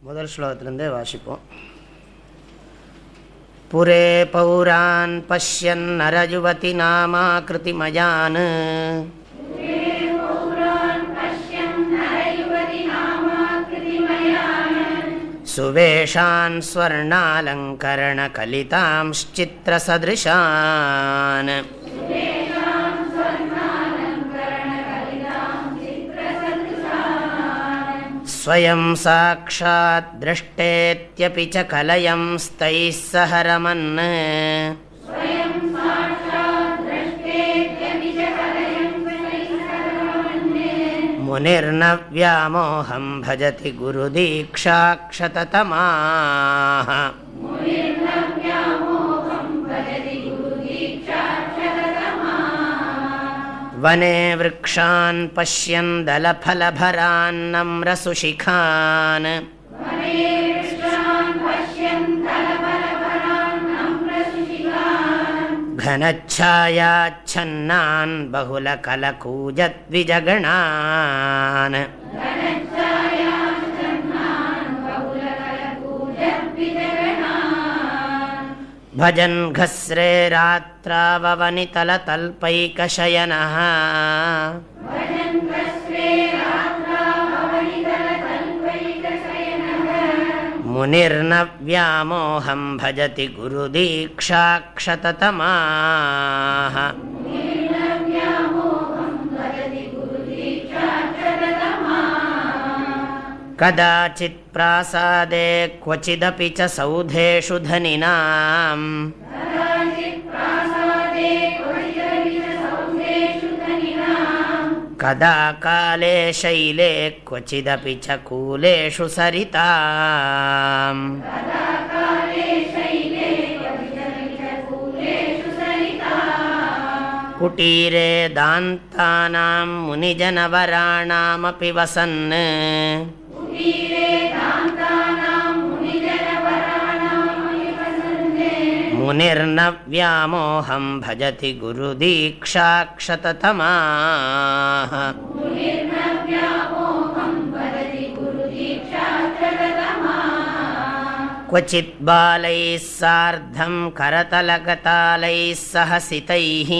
முதல் ஸ்லோகத்திலிருந்தே வாசிப்போம் புரே பௌரான் பசியன் நரஜுவதி நாமாக்கிருதி நாமாகிருதிமயான் சுவேஷான் ஸ்வர்ணாலங்கரணகலிதாம்ச்சித்திரசதிருஷான் சுவேஷான் स्वयं साक्षात् दृष्टेत्यपि च कलयं स्तैः सह रमन् मुनिर्न व्यामोहं भजति गुरुदीक्षाक्षततमाः वने वृक्षान् पश्यन् दलफलभरान्नम्रसुशिखान्। घनच्छायाच्छन्नान् बहुलकलकूजद्विजगणान् भजन् घस्रे रात्राववनितलतल्पैकशयनः। मुनिर्न व्यामोहं भजति गुरुदीक्षाक्षततमाः कदाचित् प्रासादे क्वचिदपि च सौधेषु धनिनाम्। कदा काले शैले क्वचिदपि च कूलेषु सरिताम्। कुटीरे दान्तानां मुनिजनवराणामपि वसन् मुनिर्न व्यामोहं भजति गुरुदीक्षाक्षततमाः। क्वचित् बालैः सार्धं करतलगतालैः सहसितैः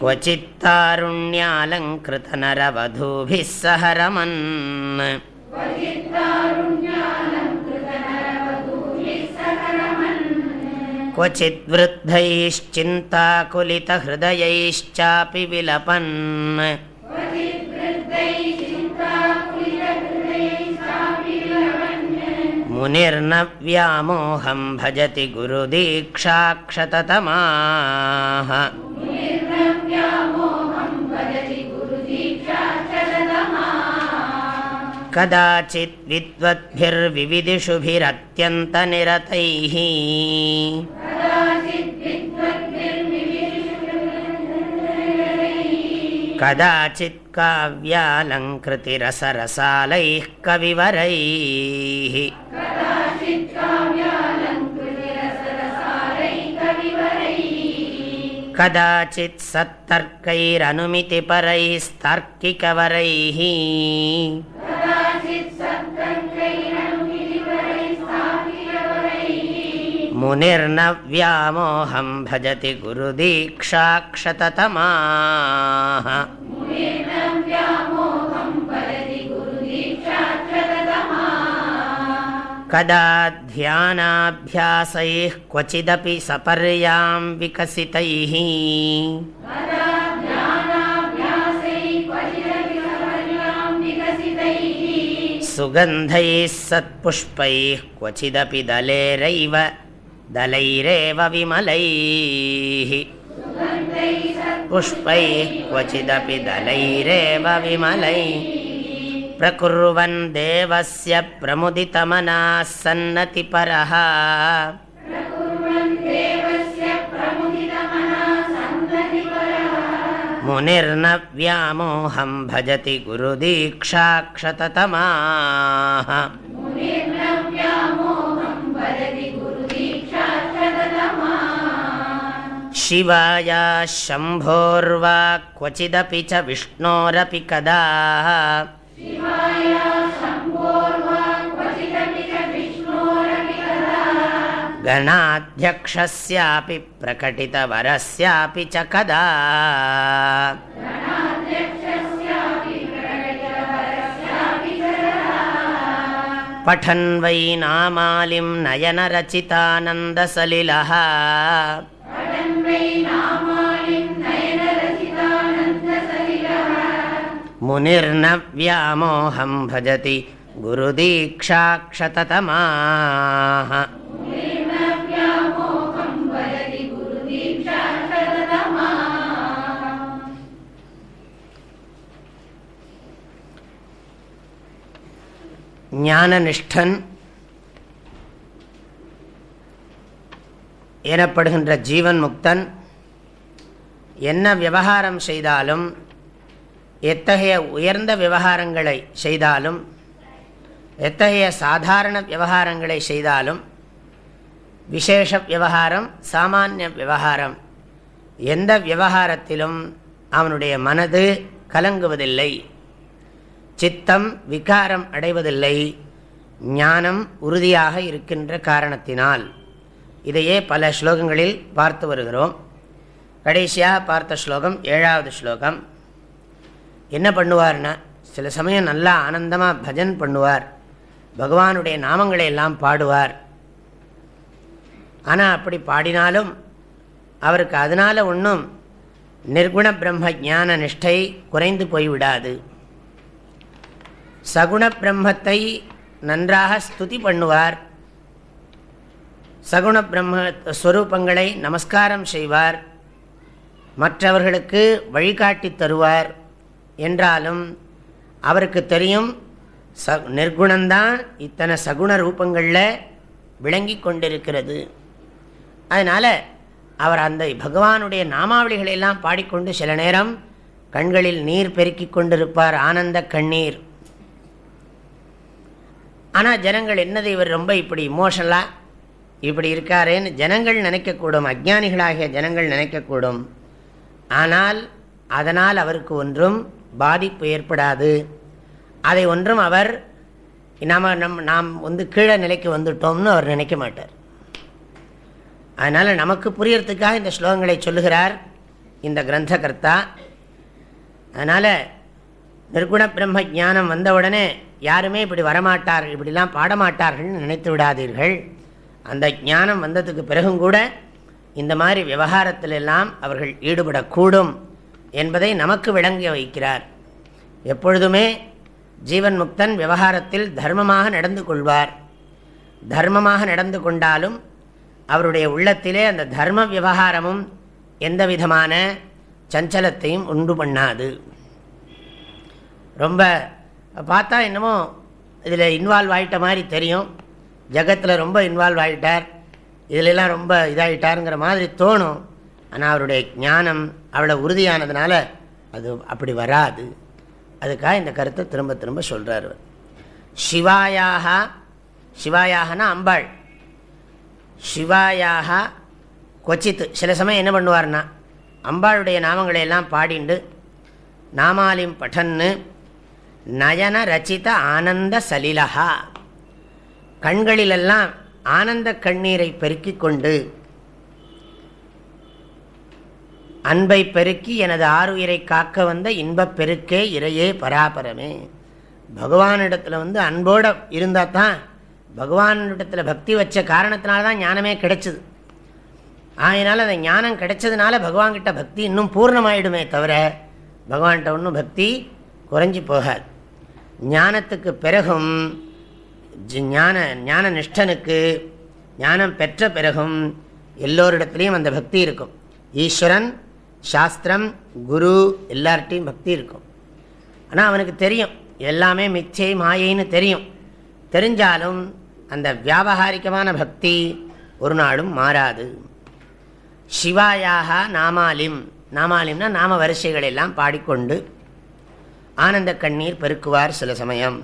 क्वचित्तारुण्यालङ्कृतनरवधूभिः सह रमन्। क्वचिद्वृद्धैश्चिन्ताकुलितहृदयैश्चापि विलपन् मुनिर्न व्यामोहं भजति गुरुदीक्षाक्षततमाः। कदाचित् विद्वद्भिर्विविदिषुभिरत्यन्तनिरतैः कदाचित् काव्यालङ्कृतिरसरसालैः कविवरैः कदाचित् सत्तर्कैरनुमितिपरैस्तार्किकवरैः मुनिर्न व्यामोहं भजति गुरुदीक्षाक्षततमाः कदा ध्यानाभ्यासैः क्वचिदपि सपर्यां विकसितैः। सुगन्धैः सत्पुष्पैः क्वचिदपि दलेरैव, दलैरेव विमलैः। पुष्पैः क्वचिदपि दलैरेव विमलैः। प्रकुर्वन् देवस्य प्रमुदितमनाः सन्नतिपरः मुनिर्न व्यामोहं भजति गुरुदीक्षाक्षततमाः। शिवाया शम्भोर्वा क्वचिदपि च विष्णोरपि कदा गणाध्यक्षस्यापि प्रकटितवरस्यापि च कदा पठन् वै नामालिं नयनरचितानन्दसलिलः முனிர்ன வியாமோகம் பஜதி குருதீக்ஷாட்சதமாஹ ஞானநிஷ்டன் எனப்படுகின்ற ஜீவன் முக்தன் என்ன விவகாரம் செய்தாலும் எத்தகைய உயர்ந்த விவகாரங்களை செய்தாலும் எத்தகைய சாதாரண விவகாரங்களை செய்தாலும் விசேஷ விவகாரம் சாமானிய விவகாரம் எந்த விவகாரத்திலும் அவனுடைய மனது கலங்குவதில்லை. சித்தம் விகாரம் அடைவதில்லை. ஞானம் உறுதியாக இருக்கின்ற காரணத்தினால். இதையே பல ஸ்லோகங்களில் பார்த்து வருகிறோம். கடைசியாக பார்த்த ஸ்லோகம் ஏழாவது ஸ்லோகம். என்ன பண்ணுவார்னா சில சமயம் நல்லா ஆனந்தமாக பஜன் பண்ணுவார். பகவானுடைய நாமங்களை எல்லாம் பாடுவார். ஆனால் அப்படி பாடினாலும் அவருக்கு அதனால் ஒன்றும் நிர்குண பிரம்ம ஜான நிஷ்டை குறைந்து போய்விடாது. சகுண பிரம்மத்தை நன்றாக ஸ்துதி பண்ணுவார். சகுண பிரம்ம ஸ்வரூபங்களை நமஸ்காரம் செய்வார். மற்றவர்களுக்கு வழிகாட்டி தருவார். என்றாலும் அவருக்கு தெரியும் ச நிர்குணந்தான் இத்தனை சகுண ரூபங்களில் விளங்கி கொண்டிருக்கிறது. அதனால் அவர் அந்த பகவானுடைய நாமாவளிகளையெல்லாம் பாடிக்கொண்டு சில நேரம் கண்களில் நீர் பெருக்கி கொண்டிருப்பார் ஆனந்த கண்ணீர். ஆனால் ஜனங்கள் என்னது இவர் ரொம்ப இப்படி இமோஷனலாக இப்படி இருக்காரேன்னு ஜனங்கள் நினைக்கக்கூடும் அஜானிகளாகிய ஜனங்கள் நினைக்கக்கூடும். ஆனால் அதனால் அவருக்கு ஒன்றும் பாதிப்பு ஏற்படாது. அதை ஒன்றும் அவர் நாம் நம் நாம் வந்து கீழே நிலைக்கு வந்துட்டோம்னு அவர் நினைக்க மாட்டார். அதனால் நமக்கு புரியறதுக்காக இந்த ஸ்லோகங்களை சொல்லுகிறார் இந்த கிரந்தகர்த்தா. அதனால் நிர்குண பிரம்ம ஜானம் வந்தவுடனே யாருமே இப்படி வரமாட்டார்கள் இப்படிலாம் பாடமாட்டார்கள்னு நினைத்து விடாதீர்கள். அந்த ஞானம் வந்ததுக்கு பிறகும் கூட இந்த மாதிரி விவகாரத்திலெல்லாம் அவர்கள் ஈடுபடக்கூடும். என்பதை நமக்கு விளங்கி வைக்கிறார். எப்பொழுதுமே ஜீவன் முக்தன் விவகாரத்தில் தர்மமாக நடந்து கொள்வார். தர்மமாக நடந்து கொண்டாலும் அவருடைய உள்ளத்திலே அந்த தர்ம விவகாரமும் எந்த விதமான சஞ்சலத்தையும் உண்டு பண்ணாது. ரொம்ப பார்த்தா என்னமோ இதில் இன்வால்வ் ஆகிட்ட மாதிரி தெரியும். ஜகத்தில் ரொம்ப இன்வால்வ் ஆகிட்டார் இதிலெல்லாம் ரொம்ப இதாகிட்டாருங்கிற மாதிரி தோணும். ஆனால் அவருடைய ஞானம் அவ்வளோ உறுதியானதுனால அது அப்படி வராது. அதுக்காக இந்த கருத்தை திரும்ப திரும்ப சொல்கிறார் சிவாயாக சிவாயாகனா அம்பாள். சிவாயாக கொச்சித்து சில சமயம் என்ன பண்ணுவார்னா அம்பாளுடைய நாமங்களை எல்லாம் பாடிண்டு நாமாலிம் பட்டன்னு நயன ரச்சித ஆனந்த சலிலகா கண்களிலெல்லாம் ஆனந்த கண்ணீரை பெருக்கிக் கொண்டு அன்பை பெருக்கி எனது ஆறுயிரை காக்க வந்த இன்பப் பெருக்கே இறையே பராபரமே. பகவானிடத்தில் வந்து அன்போடு இருந்தால் தான் பகவானிடத்தில் பக்தி வச்ச காரணத்தினால தான் ஞானமே கிடைச்சிது. அதனால் அந்த ஞானம் கிடைச்சதுனால பகவான்கிட்ட பக்தி இன்னும் பூர்ணமாயிடுமே தவிர பகவான்கிட்ட ஒன்றும் பக்தி குறைஞ்சி போகாது. ஞானத்துக்கு பிறகும் ஞான ஞான நிஷ்டனுக்கு ஞானம் பெற்ற பிறகும் எல்லோரிடத்துலேயும் அந்த பக்தி இருக்கும். ஈஸ்வரன் சாஸ்திரம் குரு எல்லார்ட்டையும் பக்தி இருக்கும். ஆனால் அவனுக்கு தெரியும். எல்லாமே மிச்சை மாயைன்னு தெரியும். தெரிஞ்சாலும் அந்த வியாபகாரிகமான பக்தி ஒரு நாளும் மாறாது. சிவாயாக நாமாலிம். நாமாலிம்னா நாம வரிசைகளெல்லாம் பாடிக்கொண்டு ஆனந்த கண்ணீர் பெருக்குவார் சில சமயம்.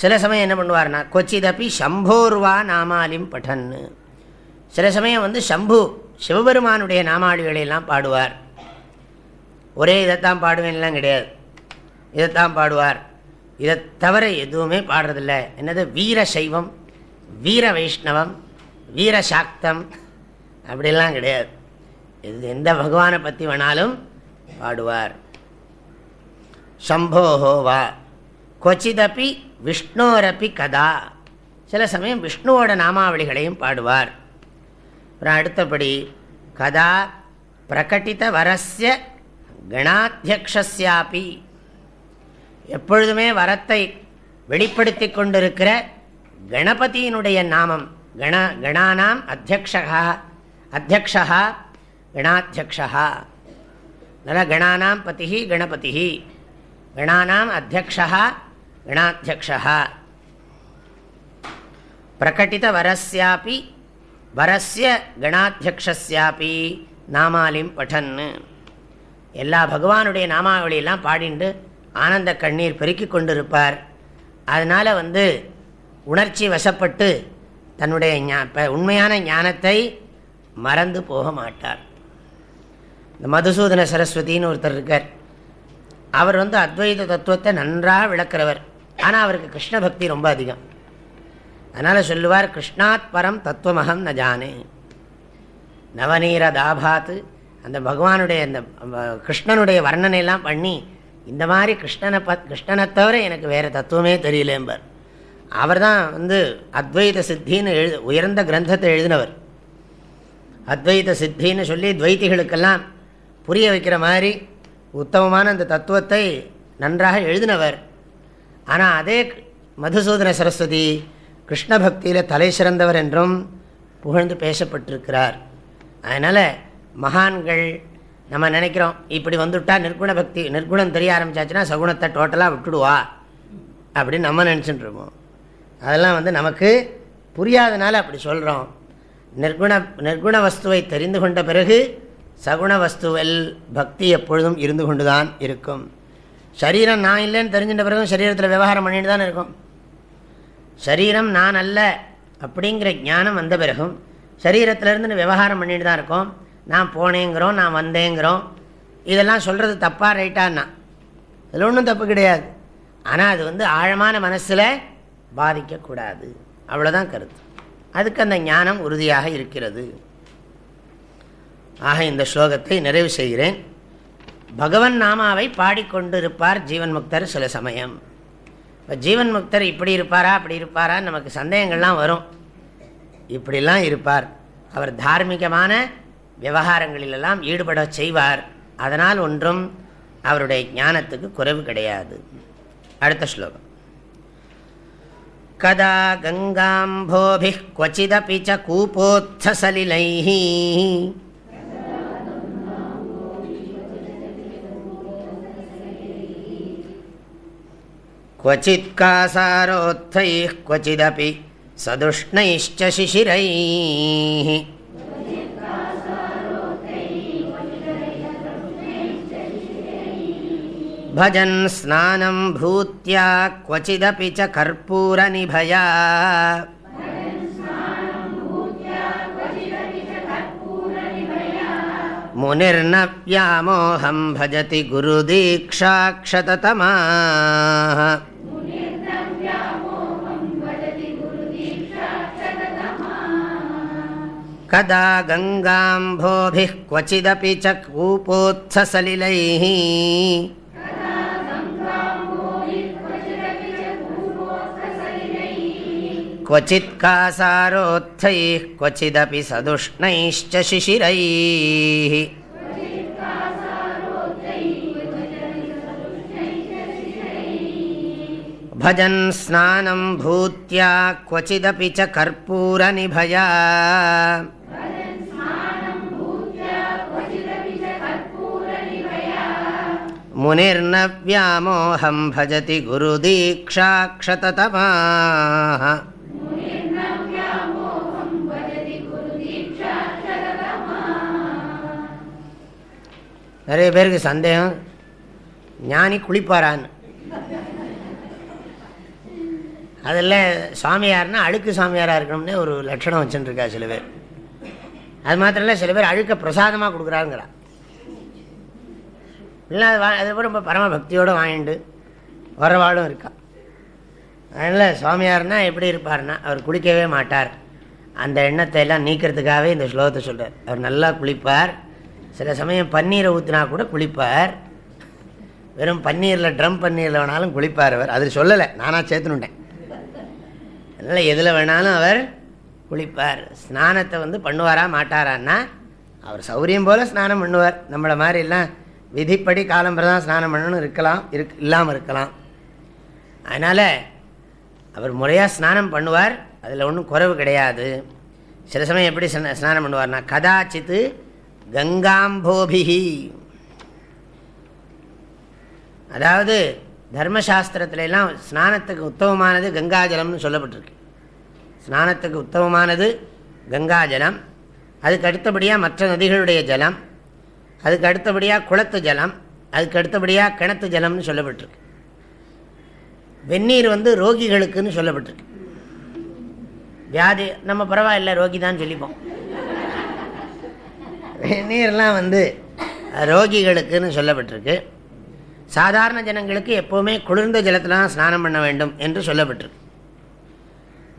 சில சமயம் என்ன பண்ணுவார்னா கொச்சிதப்பி சம்போர்வா நாமாலிம் பட்டன்னு சில சமயம் வந்து சம்பு சிவபெருமானுடைய நாமாளிகளையெல்லாம் பாடுவார். ஒரே இதைத்தான் பாடுவேன்லாம் கிடையாது. இதைத்தான் பாடுவார். இதை தவிர எதுவுமே பாடுறதில்ல. என்னது? வீர சைவம் வீர வைஷ்ணவம் வீர சாக்தம் அப்படிலாம் கிடையாது. இது எந்த பகவானை பற்றி வேணாலும் பாடுவார். சம்போஹோவா கொச்சிதப்பி விஷ்ணோரப்பி கதா. சில சமயம் விஷ்ணுவோட நாமாவளிகளையும் பாடுவார். அப்புறம் அடுத்தபடி கதா பிரகட்டித வரஸ்ய கணாத்தியக்ஷாப்பி எப்பொழுதுமே வரத்தை வெளிப்படுத்தி கொண்டிருக்கிற கணபதியினுடைய நாமம் கண கணானாம் அத்தியக்ஷா அத்தியக்ஷா கணாத்தியக்ஷா நல்ல கணானாம் பதி கணபதி கணானாம் அத்தியக்ஷா கணாத்தியக்ஷா பிரகட்டித வரஸ்யாப்பி வரஸ்ய கணாத்தியக்ஷாப்பி நாமாலிம் பठन् எல்லா பகவானுடைய நாமாவளியெல்லாம் பாடிண்டு ஆனந்த கண்ணீர் பெருக்கி கொண்டிருப்பார். அதனால் வந்து உணர்ச்சி வசப்பட்டு தன்னுடைய உண்மையான ஞானத்தை மறந்து போக மாட்டார். இந்த மதுசூதன சரஸ்வதினு ஒருத்தர் இருக்கார். அவர் வந்து அத்வைத தத்துவத்தை நன்றாக விளக்கிறவர். ஆனால் அவருக்கு கிருஷ்ண பக்தி ரொம்ப அதிகம். அதனால் சொல்லுவார் கிருஷ்ணாத் பரம் தத்துவமகம் ந ஜானே. நவநீர தாபாத்து அந்த பகவானுடைய அந்த கிருஷ்ணனுடைய வர்ணனையெல்லாம் பண்ணி இந்த மாதிரி கிருஷ்ணனை பத் கிருஷ்ணனை தவிர எனக்கு வேறு தத்துவமே தெரியலேம்பர். அவர் தான் வந்து அத்வைத சித்தின்னு எழு உயர்ந்த கிரந்தத்தை எழுதினவர். அத்வைத சித்தின்னு சொல்லி துவைத்திகளுக்கெல்லாம் புரிய வைக்கிற மாதிரி உத்தமமான அந்த தத்துவத்தை நன்றாக எழுதினவர். ஆனால் அதே மதுசூதன சரஸ்வதி கிருஷ்ண பக்தியில் தலை சிறந்தவர் என்றும் புகழ்ந்து பேசப்பட்டிருக்கிறார். அதனால் மகான்கள் நம்ம நினைக்கிறோம் இப்படி வந்துவிட்டா நிர்குண பக்தி நிர்குணம் தெரிய ஆரம்பிச்சாச்சுன்னா சகுணத்தை டோட்டலாக விட்டுடுவா அப்படின்னு நம்ம நினச்சிட்டு இருக்கோம். அதெல்லாம் வந்து நமக்கு புரியாதனால அப்படி சொல்கிறோம் நிர்குண நிர்குண வஸ்துவை தெரிந்து கொண்ட பிறகு சகுண வஸ்துவில் பக்தி எப்பொழுதும் இருந்து கொண்டு தான் இருக்கும். சரீரம் நான் இல்லைன்னு தெரிஞ்சின்ற பிறகும் சரீரத்தில் விவகாரம் பண்ணிட்டு தான் இருக்கும். சரீரம் நான் அல்ல அப்படிங்கிற ஞானம் வந்த பிறகும் சரீரத்திலேருந்து விவகாரம் பண்ணிட்டு தான் இருக்கும். நான் போனேங்கிறோம் நான் வந்தேங்கிறோம். இதெல்லாம் சொல்கிறது தப்பாக ரைட்டான்னா? அதில் ஒன்றும் தப்பு கிடையாது. ஆனால் அது வந்து ஆழமான மனசில் பாதிக்கக்கூடாது. அவ்வளோதான் கருத்து. அதுக்கு அந்த ஞானம் உறுதியாக இருக்கிறது. ஆக இந்த ஸ்லோகத்தை நிறைவு செய்கிறேன். பகவன் நாமாவை பாடிக்கொண்டிருப்பார் ஜீவன் முக்தர் சில சமயம். இப்போ ஜீவன் முக்தர் இப்படி இருப்பாரா அப்படி இருப்பாரா நமக்கு சந்தேகங்கள்லாம் வரும். இப்படிலாம் இருப்பார். அவர் தார்மீகமான விவகாரங்களிலெல்லாம் ஈடுபட செய்வார் அதனால் ஒன்றும் அவருடைய ஞானத்துக்கு குறைவு கிடையாது அடுத்த ஸ்லோகம் கதா கங்காம்போபி क्वचिदपि च कूपोत्थसलिलैः क्वचित् कासारोत्थैः क्वचिदपि सदुष्णैश्च शिशिरैः भजन् स्नानं भूत्या क्वचिदपि च कर्पूरनिभया मुनिर्न व्यामोहं भजति गुरुदीक्षाक्षततमाः कदा गङ्गाम्भोभिः क्वचिदपि च कूपोत्ससलिलैः क्वचित् कासारोत्थैः क्वचिदपि सदुष्णैश्च शिशिरैः भजन् स्नानं भूत्या क्वचिदपि च कर्पूरनिभया मुनिर्न व्यामोहं भजति गुरुदीक्षाक्षततमाः நிறைய பேருக்கு சந்தேகம். ஞானி குளிப்பாரான்னு. அதில் சாமியார்னா அழுக்கு சாமியாராக இருக்கணும்னே ஒரு லட்சணம் வச்சுட்டுருக்கா சில பேர். அது மாத்திரம் இல்லை சில பேர் அழுக்க பிரசாதமாக கொடுக்குறாருங்கிறா இல்லை அது வா அது ரொம்ப பரம பக்தியோடு வாங்கிட்டு வரவாளும் இருக்கா. அதனால் சுவாமியார்னா எப்படி இருப்பார்னா அவர் குளிக்கவே மாட்டார். அந்த எண்ணத்தை எல்லாம் நீக்கிறதுக்காகவே இந்த ஸ்லோகத்தை சொல்கிறார் அவர் நல்லா குளிப்பார். சில சமயம் பன்னீரை ஊற்றினா கூட குளிப்பார். வெறும் பன்னீரில் ட்ரம் பன்னீரில் வேணாலும் குளிப்பார் அவர். அது சொல்லலை நானாக சேர்த்துனுட்டேன். அதனால் எதில் வேணாலும் அவர் குளிப்பார். ஸ்நானத்தை வந்து பண்ணுவாரா மாட்டாரான்னா அவர் சௌரியம் போல் ஸ்நானம் பண்ணுவார். நம்மளை மாதிரிலாம் விதிப்படி காலம்பரம் ஸ்நானம் பண்ணணும் இருக்கலாம் இருக்கு இல்லாமல் இருக்கலாம். அதனால் அவர் முறையாக ஸ்நானம் பண்ணுவார். அதில் ஒன்றும் குறைவு கிடையாது. சில சமயம் எப்படி ஸ்நானம் பண்ணுவார்னா கதாச்சித்து கங்காம்போபிகி அதாவது தர்மசாஸ்திரத்துலலாம் ஸ்நானத்துக்கு உத்தமமானது கங்காஜலம்னு சொல்லப்பட்டிருக்கு. ஸ்நானத்துக்கு உத்தமமானது கங்காஜலம். அதுக்கு அடுத்தபடியாக மற்ற நதிகளுடைய ஜலம். அதுக்கு அடுத்தபடியாக குளத்து ஜலம். அதுக்கு அடுத்தபடியாக கிணத்து ஜலம்னு சொல்லப்பட்டிருக்கு. வெந்நீர் வந்து ரோகிகளுக்குன்னு சொல்லப்பட்டிருக்கு. வியாதி நம்ம பரவாயில்ல ரோகி தான் சொல்லிப்போம். வெந்நீர்லாம் வந்து ரோகிகளுக்குன்னு சொல்லப்பட்டிருக்கு. சாதாரண ஜனங்களுக்கு எப்போவுமே குளிர்ந்த ஜலத்திலாம் ஸ்நானம் பண்ண வேண்டும் என்று சொல்லப்பட்டிருக்கு.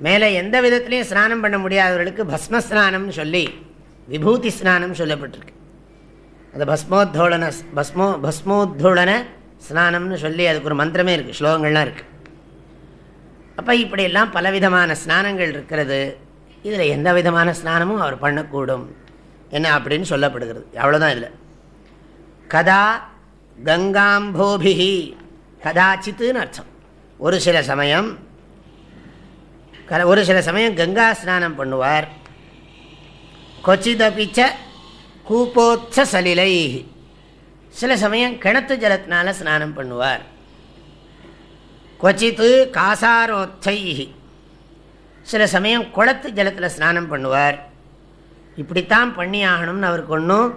மேலே எந்த விதத்துலேயும் ஸ்நானம் பண்ண முடியாதவர்களுக்கு பஸ்மஸ்நானம்னு சொல்லி விபூதி ஸ்நானம் சொல்லப்பட்டிருக்கு. அது பஸ்மோத்தோளன பஸ்மோ பஸ்மோத்தோளன ஸ்நானம்னு சொல்லி அதுக்கு ஒரு மந்திரமே இருக்குது ஸ்லோகங்கள்லாம் இருக்குது அப்போ இப்படியெல்லாம் பலவிதமான ஸ்நானங்கள் இருக்கிறது. இதில் எந்த விதமான ஸ்நானமும் அவர் பண்ணக்கூடும். என்ன அப்படின்னு சொல்லப்படுகிறது. அவ்வளோதான் இல்லை கதா கங்காம்போபிஹி. கதாச்சித்துன்னு அர்த்தம். ஒரு சில சமயம் ஒரு சில சமயம் கங்கா ஸ்நானம் பண்ணுவார். கொச்சிதபிச்ச கூப்போச்ச சலிலை சில சமயம் கிணத்து ஜலத்தினால ஸ்நானம் பண்ணுவார். கொச்சித்து காசாரோத்தை சில சமயம் குளத்து ஜலத்தில் ஸ்நானம் பண்ணுவார். இப்படித்தான் பண்ணி ஆகணும்னு அவருக்கு ஒன்றும்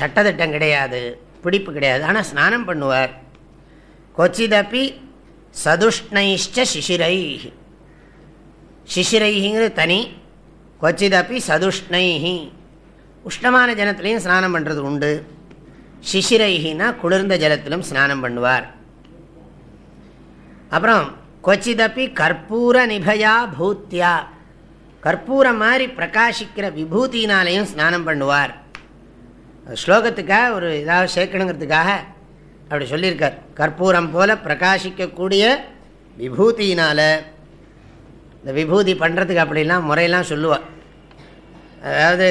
சட்டத்திட்டம் கிடையாது பிடிப்பு கிடையாது. ஆனால் ஸ்நானம் பண்ணுவார். கொச்சிதப்பி சதுஷ்ணைஷ்ட சிசிரை சிசிரைங்கிறது தனி கொச்சிதப்பி சதுஷ்ணைஹி. உஷ்ணமான ஜலத்திலையும் ஸ்நானம் பண்ணுறது உண்டு. சிசிரைஹினா குளிர்ந்த ஜலத்திலும் ஸ்நானம் பண்ணுவார். அப்புறம் கொச்சிதப்பி கற்பூர நிபயா பூத்தியா கற்பூரம் மாதிரி பிரகாசிக்கிற விபூதினாலையும் ஸ்நானம் பண்ணுவார். ஸ்லோகத்துக்காக ஒரு இதாக சேர்க்கணுங்கிறதுக்காக அப்படி சொல்லியிருக்கார். கற்பூரம் போல பிரகாசிக்கக்கூடிய விபூதியினால் இந்த விபூதி பண்ணுறதுக்கு அப்படிலாம் முறையெல்லாம் சொல்லுவாள் அதாவது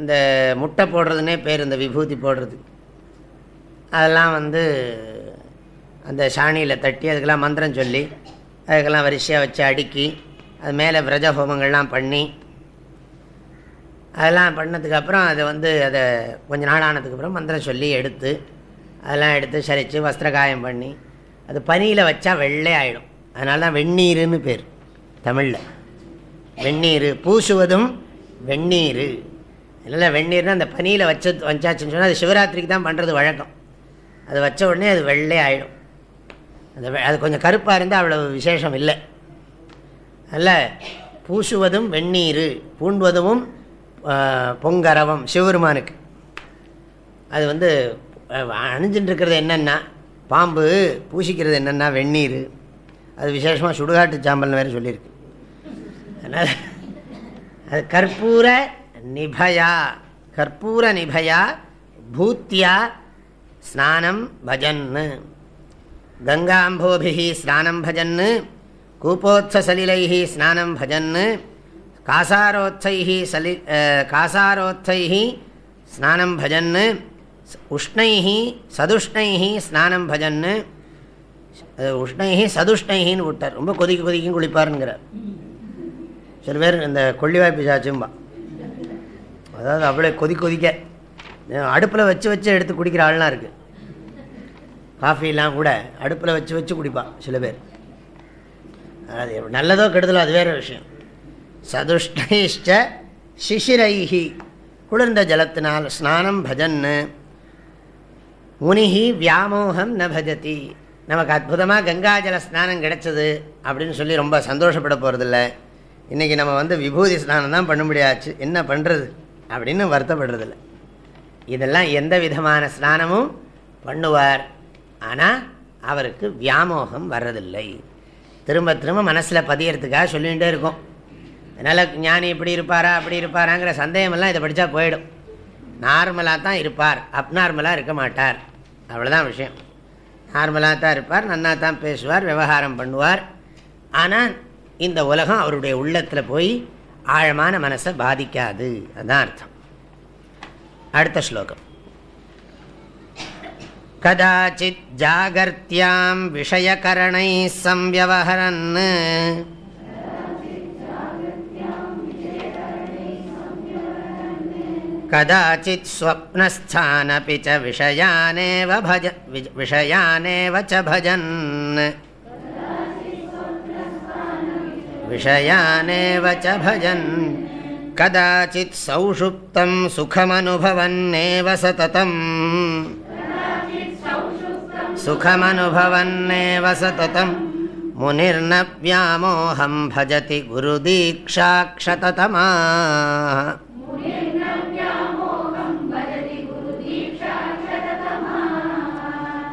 இந்த முட்டை போடுறதுனே பேர் இந்த விபூதி போடுறது. அதெல்லாம் வந்து அந்த சாணியில் தட்டி அதுக்கெல்லாம் மந்திரம் சொல்லி அதுக்கெல்லாம் வரிசையாக வச்சு அடுக்கி அது மேலே விரஜ ஹோமங்கள்லாம் பண்ணி அதெல்லாம் பண்ணதுக்கப்புறம் அதை வந்து அதை கொஞ்ச நாள் ஆனதுக்கப்புறம் மந்திரம் சொல்லி எடுத்து அதெல்லாம் எடுத்து சரித்து வஸ்திரகாயம் பண்ணி அது பனியில் வச்சா வெள்ளை ஆகிடும் அதனால தான் வெந்நீருன்னு பேர் தமிழில். வெந்நீர் பூசுவதும் வெந்நீர். இல்லை வெந்நீர்னால் அந்த பனியில் வச்ச வச்சாச்சுன்னு சொன்னால் அது சிவராத்திரிக்கு தான் பண்ணுறது வழக்கம். அது வச்ச உடனே அது வெள்ளை ஆகிடும் அது அது கொஞ்சம் கருப்பாக இருந்தால் அவ்வளோ விசேஷம் இல்லை. அல்ல. பூசுவதும் வெந்நீர் பூண்டுவதும் பொங்கரவம் சிவபெருமானுக்கு. அது வந்து அணிஞ்சின்னு இருக்கிறது என்னென்னா பாம்பு பூசிக்கிறது என்னென்னா வெந்நீர். அது விசேஷமாக சுடுகாட்டு சாம்பல்னு வேறு சொல்லியிருக்கு. அதனால் அது கற்பூர நிபயா கற்பூர நிபயா பூத்தியா ஸ்நானம் பஜன்னு. கங்காம்போபிகி ஸ்நானம் பஜன்னு. கூப்போத்சலிலை ஸ்நானம் பஜன்னு காசாரோத்தை சலி காசாரோத்தை ஸ்நானம் பஜன்னு உஷ்ணை சதுஷ்ணை ஸ்நானம் பஜன்னு உஷ்ணை சதுஷ்ணைன்னு விட்டார். ரொம்ப கொதிக்க கொதிக்கும் குளிப்பாருங்கிறார் சில பேர் இந்த கொள்ளிவாய் பிசாச்சும்பா. அதாவது அவ்வளோ கொதி கொதிக்க. அடுப்பில் வச்சு வச்சு எடுத்து குடிக்கிற ஆள்லாம் இருக்குது காஃபிலாம் கூட அடுப்பில் வச்சு வச்சு குடிப்பான் சில பேர். அது நல்லதோ கெடுதலோ அது வேறு விஷயம். சதுஷ்டைஷ்ட சிசிரைஹி குளிர்ந்த ஜலத்தினால் ஸ்நானம் பஜன்னு. முனிஹி வியாமோகம் ந பஜதி. நமக்கு அற்புதமாக கங்காஜல ஸ்நானம் கிடைச்சது அப்படின்னு சொல்லி ரொம்ப சந்தோஷப்பட போகிறதில்ல இன்றைக்கி நம்ம வந்து விபூதி ஸ்நானம் தான் பண்ண முடியாச்சு. என்ன பண்ணுறது அப்படின்னு வருத்தப்படுறதில்ல. இதெல்லாம் எந்த விதமான ஸ்நானமும் பண்ணுவார். ஆனால் அவருக்கு வியாமோகம் வர்றதில்லை. திரும்ப திரும்ப மனசில் பதியறதுக்காக சொல்லிகிட்டே இருக்கும். அதனால் ஞானி இப்படி இருப்பாரா அப்படி இருப்பாராங்கிற சந்தேகமெல்லாம் இதை படித்தா போயிடும். நார்மலாக தான் இருப்பார் அப்நார்மலாக இருக்க மாட்டார். அவ்வளோதான் விஷயம். நார்மலாக தான் இருப்பார் நன்னா தான் பேசுவார் விவகாரம் பண்ணுவார். ஆனால் இந்த உலகம் அவருடைய உள்ளத்தில் போய் ஆழமான மனசை பாதிக்காது. அதுதான் அர்த்தம். அடுத்த ஸ்லோகம். कदाचित् जागर्त्यां विषयकरणैः संव्यवहरन्। कदाचित् स्वप्नस्थानपिषयानेव च भजन्। कदाचित् सौषुप्तं सुखमनुभवन्नेव सततम्। सुखमनुभवन्नेव सततं मुनिर्न व्यामोहं भजति गुरुदीक्षाक्षततमा।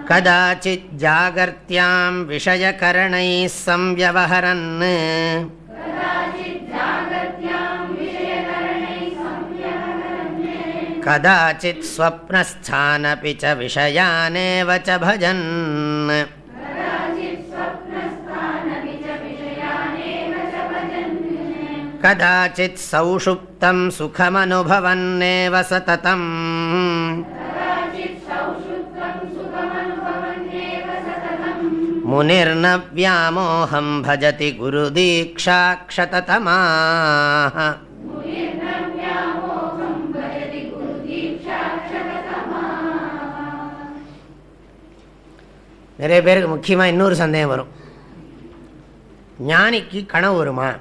कदाचिज्जागर्त्यां विषयकरणैः संव्यवहरन् कदाचित् स्वप्नस्थानपि च विषयानेव च भजन्। कदाचित् सौषुप्तं सुखमनुभवन्नेव सततम्। मुनिर्न व्यामोहं भजति गुरुदीक्षाक्षततमाः நிறைய பேருக்கு முக்கியமாக இன்னொரு சந்தேகம் வரும். ஞானிக்கு கனவு வருமா?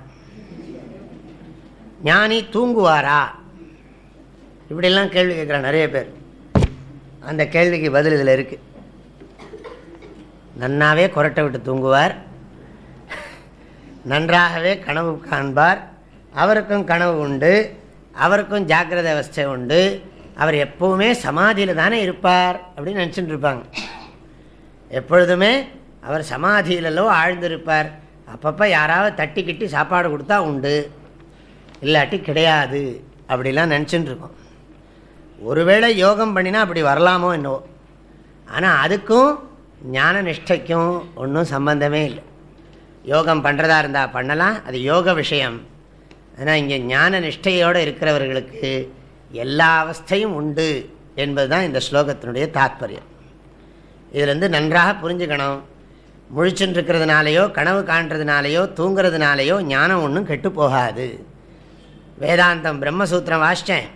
ஞானி தூங்குவாரா? இப்படிலாம் கேள்வி கேட்குறான் நிறைய பேர். அந்த கேள்விக்கு பதில் இதில் இருக்குது நன்னாவே குரட்டை விட்டு தூங்குவார். நன்றாகவே கனவு காண்பார். அவருக்கும் கனவு உண்டு. அவருக்கும் ஜாக்கிரத அவஸ்தை உண்டு. அவர் எப்போவுமே சமாதியில் தானே இருப்பார் அப்படின்னு நினச்சிட்டு இருப்பாங்க. எப்பொழுதுமே அவர் சமாதியிலோ ஆழ்ந்திருப்பார். அப்பப்போ யாராவது தட்டி கிட்டி சாப்பாடு கொடுத்தா உண்டு. இல்லாட்டி கிடையாது. அப்படிலாம் நினச்சிட்டு இருக்கோம் ஒருவேளை யோகம் பண்ணினா அப்படி வரலாமோ என்னவோ. ஆனால் அதுக்கும் ஞான நிஷ்டைக்கும் ஒன்றும் சம்பந்தமே இல்லை. யோகம் பண்ணுறதா இருந்தால் பண்ணலாம். அது யோக விஷயம். ஆனால் இங்கே ஞான நிஷ்டையோடு இருக்கிறவர்களுக்கு எல்லா அவஸ்தையும் உண்டு என்பது தான் இந்த ஸ்லோகத்தினுடைய தாத்பரியம். இதுலேருந்து நன்றாக புரிஞ்சுக்கணும். முழிச்சுட்டுருக்கிறதுனாலையோ கனவு காண்றதுனாலையோ தூங்குறதுனாலையோ ஞானம் ஒன்றும் கெட்டு போகாது வேதாந்தம் பிரம்மசூத்திரம் வாசித்தேன்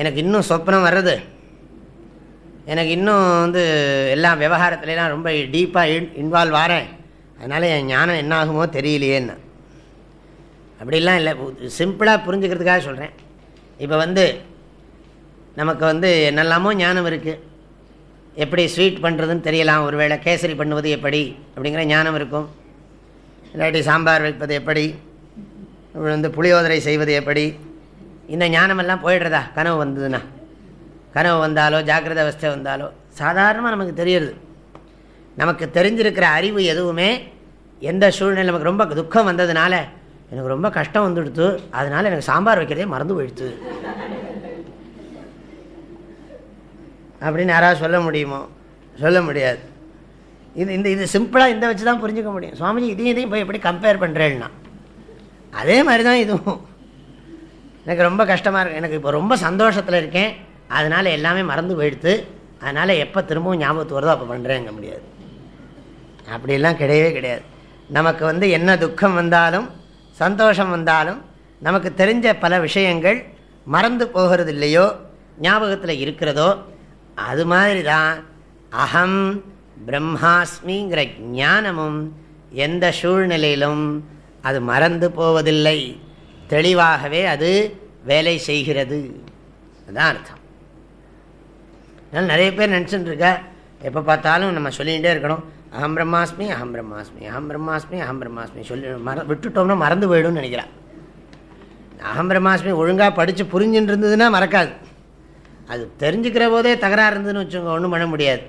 எனக்கு இன்னும் சொப்னம் வர்றது. எனக்கு இன்னும் வந்து எல்லா விவகாரத்துலலாம் ரொம்ப டீப்பாக இன்வால்வ் ஆகிறேன் அதனால் என் ஞானம் என்ன ஆகுமோ தெரியலையேன்னு. அப்படிலாம் இல்லை. சிம்பிளாக புரிஞ்சுக்கிறதுக்காக சொல்கிறேன் இப்போ வந்து நமக்கு வந்து என்னெல்லாமோ ஞானம் இருக்குது எப்படி ஸ்வீட் பண்ணுறதுன்னு தெரியலாம். ஒருவேளை கேசரி பண்ணுவது எப்படி? அப்படிங்கிற ஞானம் இருக்கும். இல்லாட்டி சாம்பார் வைப்பது எப்படி? வந்து புளியோதரை செய்வது எப்படி? இந்த ஞானமெல்லாம் போயிடுறதா? கனவு வந்ததுன்னா. கனவு வந்தாலோ ஜாக்கிரத அவஸ்தை வந்தாலோ சாதாரணமாக நமக்கு தெரியுது. நமக்கு தெரிஞ்சிருக்கிற அறிவு எதுவுமே எந்த சூழ்நிலை நமக்கு ரொம்ப துக்கம் வந்ததுனால எனக்கு ரொம்ப கஷ்டம் வந்துடுத்து. அதனால் எனக்கு சாம்பார் வைக்கிறதே மறந்து போயிடுத்து. அப்படின்னு யாராவது சொல்ல முடியுமோ? சொல்ல முடியாது. இது இந்த இது சிம்பிளாக இந்த வச்சு தான் புரிஞ்சுக்க முடியும். சுவாமிஜி இதையும் இதையும் போய் எப்படி கம்பேர் பண்ணுறேன்னா அதே மாதிரி தான் இதுவும். எனக்கு ரொம்ப கஷ்டமாக இருக்கு. எனக்கு இப்போ ரொம்ப சந்தோஷத்தில் இருக்கேன். அதனால் எல்லாமே மறந்து போயிடுத்து. அதனால் எப்போ திரும்பவும் ஞாபகத்து வருதோ அப்போ பண்ணுறேங்க முடியாது. அப்படிலாம் கிடையவே கிடையாது. நமக்கு வந்து என்ன துக்கம் வந்தாலும் சந்தோஷம் வந்தாலும் நமக்கு தெரிஞ்ச பல விஷயங்கள் மறந்து போகிறது இல்லையோ ஞாபகத்தில் இருக்கிறதோ அது மாதிரி தான் அகம் பிரம்மாஸ்மிங்கிற ஞானமும் எந்த சூழ்நிலையிலும் அது மறந்து போவதில்லை. தெளிவாகவே அது வேலை செய்கிறது. அதுதான் அர்த்தம். அதனால் நிறைய பேர் நினச்சிட்டு இருக்க எப்போ பார்த்தாலும் நம்ம சொல்லிகிட்டே இருக்கணும். அகம் பிரம்மாஸ்மி அகம் பிரம்மாஸ்மி அகம் பிரம்மாஸ்மி அகம் பிரம்மாஸ்மி சொல்லி மற விட்டுட்டோம்னா மறந்து போயிடும்னு நினைக்கிறான். அகம் பிரம்மாஸ்மி ஒழுங்காக படித்து புரிஞ்சுட்டு இருந்ததுன்னா மறக்காது. அது தெரிஞ்சுக்கிற போதே தகராறு இருந்ததுன்னு வச்சுங்க ஒன்றும் பண்ண முடியாது.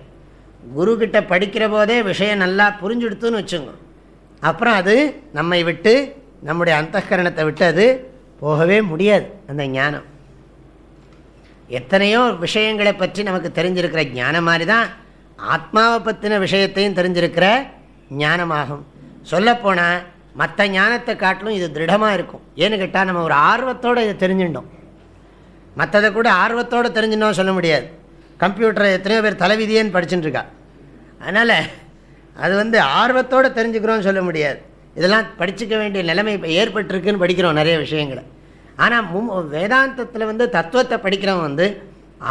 குருக்கிட்ட படிக்கிற போதே விஷயம் நல்லா புரிஞ்சுடுத்துன்னு வச்சுங்க அப்புறம் அது நம்மை விட்டு நம்முடைய அந்தகரணத்தை விட்டு அது போகவே முடியாது அந்த ஞானம். எத்தனையோ விஷயங்களை பற்றி நமக்கு தெரிஞ்சிருக்கிற ஞானம் மாதிரி தான் ஆத்மாவை பற்றின விஷயத்தையும் தெரிஞ்சிருக்கிற ஞானமாகும். சொல்லப்போனால் மற்ற ஞானத்தை காட்டிலும் இது திருடமாக இருக்கும். ஏன்னு கேட்டால் நம்ம ஒரு ஆர்வத்தோடு இதை தெரிஞ்சுட்டோம். மற்றதை கூட ஆர்வத்தோடு தெரிஞ்சுனோம் சொல்ல முடியாது. கம்ப்யூட்டரை எத்தனையோ பேர் தலைவிதியேன்னு படிச்சுட்டுருக்கா அதனால் அது வந்து ஆர்வத்தோடு தெரிஞ்சுக்கிறோன்னு சொல்ல முடியாது. இதெல்லாம் படிச்சுக்க வேண்டிய நிலைமை இப்போ ஏற்பட்டிருக்குன்னு படிக்கிறோம் நிறைய விஷயங்களை. ஆனால் மும் வேதாந்தத்தில் வந்து தத்துவத்தை படிக்கிறவன் வந்து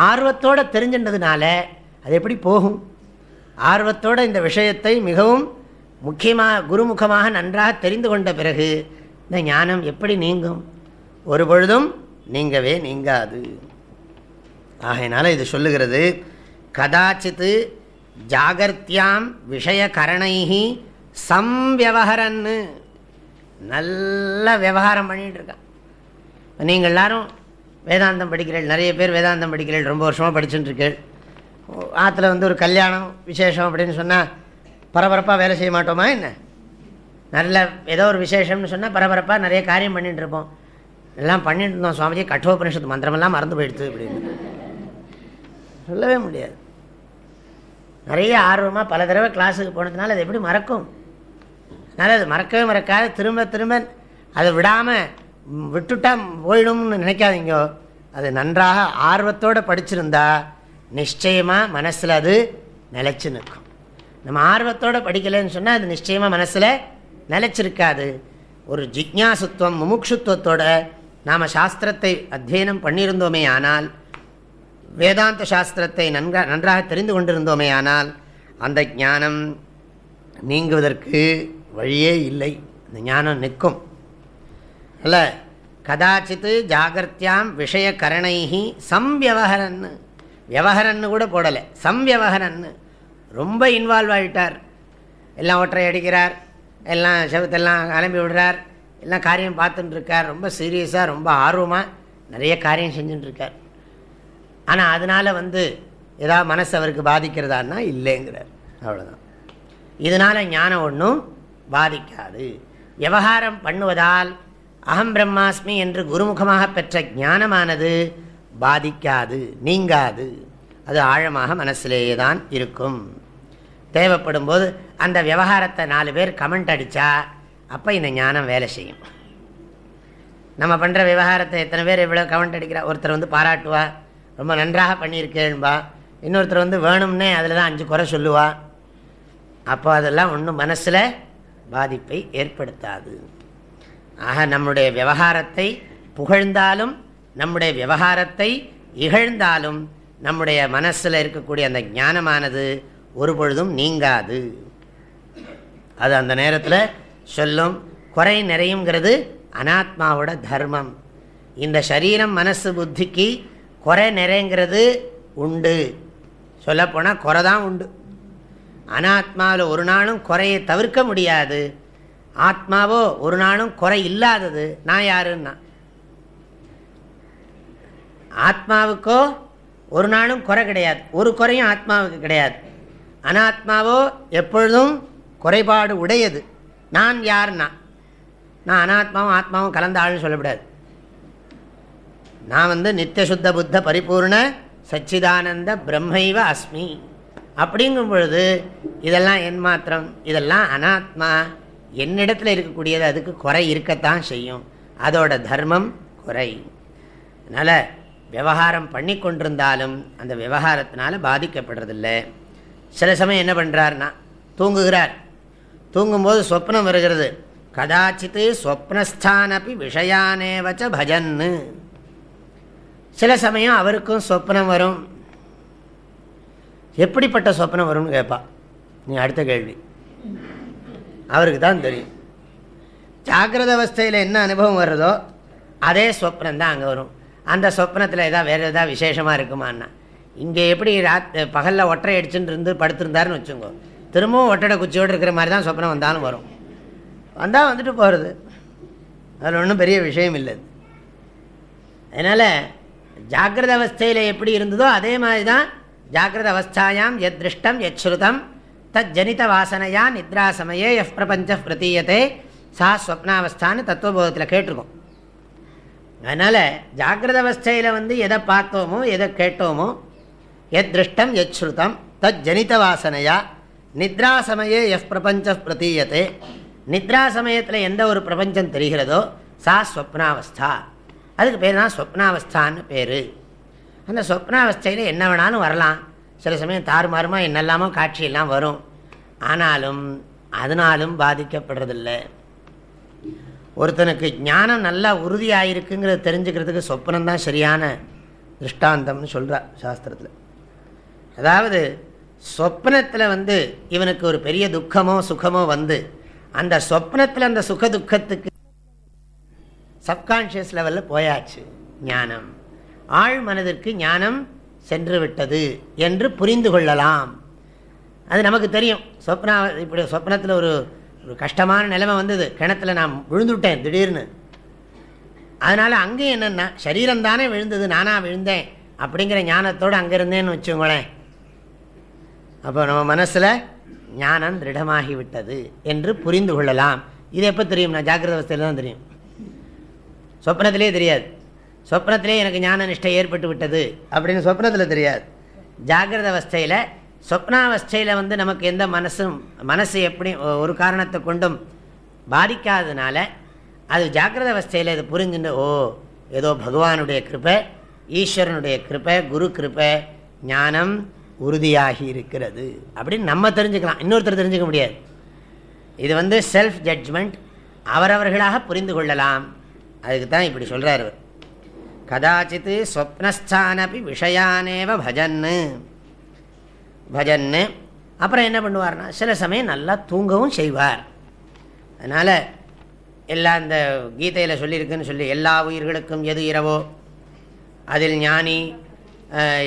ஆர்வத்தோடு தெரிஞ்சின்றதுனால அது எப்படி போகும்? ஆர்வத்தோடு இந்த விஷயத்தை மிகவும் முக்கியமாக குருமுகமாக நன்றாக தெரிந்து கொண்ட பிறகு இந்த ஞானம் எப்படி நீங்கும்? ஒரு பொழுதும் நீங்கவே நீங்காது. ஆகையினால இது சொல்லுகிறது கதாச்சித்து ஜாகர்த்தியாம் விஷயகரணைஹி சம்வியவஹரன்னு. நல்ல விவகாரம் பண்ணிகிட்டு இருக்கான் நீங்கள் எல்லாரும் வேதாந்தம் படிக்கிறீர்கள் நிறைய பேர் வேதாந்தம் படிக்கிறீர்கள் ரொம்ப வருஷமாக படிச்சுட்டுருக்கீள் ஆற்றுல வந்து ஒரு கல்யாணம் விசேஷம் அப்படின்னு சொன்னால் பரபரப்பாக வேலை செய்ய மாட்டோமா என்ன? நல்ல ஏதோ ஒரு விசேஷம்னு சொன்னால் பரபரப்பாக நிறைய காரியம் பண்ணிகிட்டு இருப்போம். எல்லாம் பண்ணிட்டு இருந்தோம் சுவாமிஜி. கட்டோபனிஷத்து மந்திரமெல்லாம் மறந்து போயிடுது அப்படின்னு சொல்லவே முடியாது. நிறைய ஆர்வமாக பல தடவை கிளாஸுக்கு போனதுனால அது எப்படி மறக்கும்? அதனால் அது மறக்கவே மறக்காது திரும்ப திரும்ப அதை விடாமல் விட்டுட்டா போயிடும்னு நினைக்காதீங்க. அது நன்றாக ஆர்வத்தோடு படிச்சிருந்தா நிச்சயமாக மனசில் அது நிலச்சி நிற்கும். நம்ம ஆர்வத்தோடு படிக்கலைன்னு சொன்னால் அது நிச்சயமாக மனசில் நிலச்சிருக்காது. ஒரு ஜிக்யாசுத்துவம் முமுட்சுத்துவத்தோட நாம் சாஸ்திரத்தை அத்தியனம் பண்ணியிருந்தோமே ஆனால் வேதாந்த சாஸ்திரத்தை நன்கா நன்றாக தெரிந்து கொண்டிருந்தோமே ஆனால் அந்த ஞானம் நீங்குவதற்கு வழியே இல்லை. அந்த ஞானம் நிற்கும். அல்ல கதாச்சித்து ஜாகிரத்தியாம் விஷய கரணைஹி சம்வியவஹரன்னு வியவஹரன்னு கூட போடலை. சம்வியவஹரன்னு. ரொம்ப இன்வால்வ் ஆகிட்டார் எல்லாம் ஒற்றை அடிக்கிறார். எல்லாம் செவத்தெல்லாம் கிளம்பி விடுறார். எல்லாம் காரியம் பார்த்துட்டுருக்கார். ரொம்ப சீரியஸாக ரொம்ப ஆர்வமாக நிறைய காரியம் செஞ்சுட்டுருக்கார். ஆனால் அதனால் வந்து ஏதாவது மனசு அவருக்கு பாதிக்கிறதான்னா இல்லைங்கிறார். அவ்வளோதான் இதனால் ஞானம் ஒன்றும் பாதிக்காது. விவகாரம் பண்ணுவதால் அகம் பிரம்மாஸ்மி என்று குருமுகமாக பெற்ற ஞானமானது பாதிக்காது நீங்காது. அது ஆழமாக மனசிலேயே தான் இருக்கும். தேவைப்படும் போது அந்த விவகாரத்தை நாலு பேர் கமெண்ட் அடித்தா அப்போ இந்த ஞானம் வேலை செய்யும். நம்ம பண்ணுற விவகாரத்தை எத்தனை பேர் எவ்வளோ கமெண்ட் அடிக்கிறா ஒருத்தர் வந்து பாராட்டுவா ரொம்ப நன்றாக பண்ணியிருக்கேன்பா. இன்னொருத்தர் வந்து வேணும்னே அதில் தான் அஞ்சு குறை சொல்லுவா. அப்போ அதெல்லாம் ஒன்றும் மனசில் பாதிப்பை ஏற்படுத்தாது. ஆக நம்முடைய விவகாரத்தை புகழ்ந்தாலும் நம்முடைய விவகாரத்தை இகழ்ந்தாலும் நம்முடைய மனசில் இருக்கக்கூடிய அந்த ஞானமானது ஒரு பொழுதும் நீங்காது. அது அந்த நேரத்தில் சொல்லும் குறை நிறையுங்கிறது அனாத்மாவோட தர்மம். இந்த சரீரம் மனசு புத்திக்கு குறை நிறைங்கிறது உண்டு. சொல்லப்போனால் குறை தான் உண்டு. அனாத்மாவில் ஒரு நாளும் குறையை தவிர்க்க முடியாது. ஆத்மாவோ ஒரு நாளும் குறை இல்லாதது. நான் யாருன்னா? ஆத்மாவுக்கோ ஒரு நாளும் குறை கிடையாது. ஒரு குறையும் ஆத்மாவுக்கு கிடையாது. அனாத்மாவோ எப்பொழுதும் குறைபாடு உடையது. நான் யாருன்னா? நான் அனாத்மாவும் ஆத்மாவும் கலந்த ஆள்னு சொல்லக்கூடாது நான் வந்து நித்தியசுத்த புத்த பரிபூர்ண சச்சிதானந்த பிரம்மைவ அஸ்மி. அப்படிங்கும் பொழுது இதெல்லாம் என் மாத்திரம். இதெல்லாம் அனாத்மா. என்னிடத்தில் இருக்கக்கூடியது அதுக்கு குறை இருக்கத்தான் செய்யும். அதோட தர்மம் குறை. அதனால் விவகாரம் பண்ணி கொண்டிருந்தாலும் அந்த விவகாரத்தினால பாதிக்கப்படுறதில்லை. சில சமயம் என்ன பண்ணுறாருனா தூங்குகிறார். தூங்கும்போது சொப்னம் வருகிறது. கதாச்சித்து ஸ்வப்னஸ்தானப்பி விஷயானேவச்ச பஜன்னு. சில சமயம் அவருக்கும் சொப்னம் வரும். எப்படிப்பட்ட சொப்னம் வரும்னு கேட்பா நீ அடுத்த கேள்வி. அவருக்கு தான் தெரியும். ஜாகிரத அவஸ்தையில் என்ன அனுபவம் வருதோ அதே சொப்னம் தான் அங்கே வரும். அந்த சொப்னத்தில் எதாவது வேறு எதாவது விசேஷமாக இருக்குமான்னா. இங்கே எப்படி ராத் பகலில் ஒற்றை அடிச்சுட்டு இருந்து படுத்திருந்தாருன்னு வச்சுங்கோ. திரும்பவும் ஒட்டடை குச்சியோடு இருக்கிற மாதிரி தான் சொப்னம் வந்தாலும் வரும். வந்தால் வந்துட்டு போகிறது அதில் ஒன்றும் பெரிய விஷயம் இல்லை. அதனால் ஜாகிரத அவஸ்தையில் எப்படி இருந்ததோ அதே மாதிரி தான் ஜாகிரத அவஸ்தாயாம் எத் திருஷ்டம் எத் ஸ்ருதம் தத் ஜனித வாசனையா நித்ரா சமயே எஃப் பிரபஞ்ச பிரதீயத்தை சா ஸ்வப்னாவஸ்தான்னு தத்துவபோதத்தில் கேட்டிருக்கோம். அதனால் ஜாகிரத அவஸ்தையில் வந்து எதை பார்த்தோமோ எதை கேட்டோமோ எத் திருஷ்டம் எச் ஸ்ருதம் தத் ஜனித வாசனையா நித்ரா சமயே எஸ் பிரபஞ்ச பிரதீயத்தை நித்ரா சமயத்தில் எந்த ஒரு பிரபஞ்சம் தெரிகிறதோ சா ஸ்வப்னாவஸ்தா. அதுக்கு பேர் தான் ஸ்வப்னாவஸ்தான்னு பேர். அந்த சொப்னாவஸ்தையில் என்ன வேணாலும் வரலாம். சில சமயம் தாறுமாறுமாக என்னெல்லாமோ காட்சியெல்லாம் வரும். ஆனாலும் அதனாலும் பாதிக்கப்படுறதில்லை. ஒருத்தனுக்கு ஞானம் நல்லா உறுதியாயிருக்குங்கிறத தெரிஞ்சுக்கிறதுக்கு சொப்னம் தான் சரியான திருஷ்டாந்தம்னு சொல்கிறார் சாஸ்திரத்தில். அதாவது சொப்னத்தில் வந்து இவனுக்கு ஒரு பெரிய துக்கமோ சுகமோ வந்து அந்த சொப்னத்தில் அந்த சுக துக்கத்துக்கு சப்கான்ஷியஸ் லெவலில் போயாச்சு. ஞானம். ஆழ் மனதிற்கு ஞானம் சென்று விட்டது என்று புரிந்து கொள்ளலாம். அது நமக்கு தெரியும். சொப்னா இப்படி சொப்னத்தில் ஒரு ஒரு கஷ்டமான நிலைமை வந்தது. கிணத்துல நான் விழுந்துவிட்டேன் திடீர்னு. அதனால் அங்கே என்னென்னா சரீரம் தானே விழுந்தது நானாக விழுந்தேன் அப்படிங்கிற ஞானத்தோடு அங்கே இருந்தேன்னு வச்சுக்கோங்களேன். அப்போ நம்ம மனசில் ஞானம் திருடமாகிவிட்டது என்று புரிந்து கொள்ளலாம். இது எப்போ தெரியும்? நான் ஜாக்கிரத அவஸ்தையில் தான் தெரியும். சொப்னத்திலே தெரியாது. சொப்னத்திலே எனக்கு ஞான நிஷ்டை ஏற்பட்டு விட்டது அப்படின்னு சொப்னத்தில் தெரியாது. ஜாகிரத அவஸ்தையில் சொப்னாவஸ்தையில் வந்து நமக்கு எந்த மனசும் மனசு எப்படி ஒரு காரணத்தை கொண்டும் பாதிக்காததுனால அது ஜாகிரத அவஸ்தையில் இது புரிஞ்சுட்டு ஓ ஏதோ பகவானுடைய கிருப்பை ஈஸ்வரனுடைய கிருப்பை குரு கிருப்பை ஞானம் உறுதியாகி இருக்கிறது. அப்படின்னு நம்ம தெரிஞ்சுக்கலாம். இன்னொருத்தர் தெரிஞ்சுக்க முடியாது. இது வந்து செல்ஃப் ஜட்ஜ்மெண்ட் அவரவர்களாக புரிந்து கொள்ளலாம். அதுக்கு தான் இப்படி சொல்கிறார் கதாச்சித் ஸ்வப்னஸ்தானபி விஷயானேவ பஜன்னு. பஜன்னு. அப்புறம் என்ன பண்ணுவார்னா சில சமயம் நல்லா தூங்கவும் செய்வார். அதனால் எல்லா இந்த கீதையில் சொல்லியிருக்குன்னு சொல்லி எல்லா உயிர்களுக்கும் எது இரவோ? அதில் ஞானி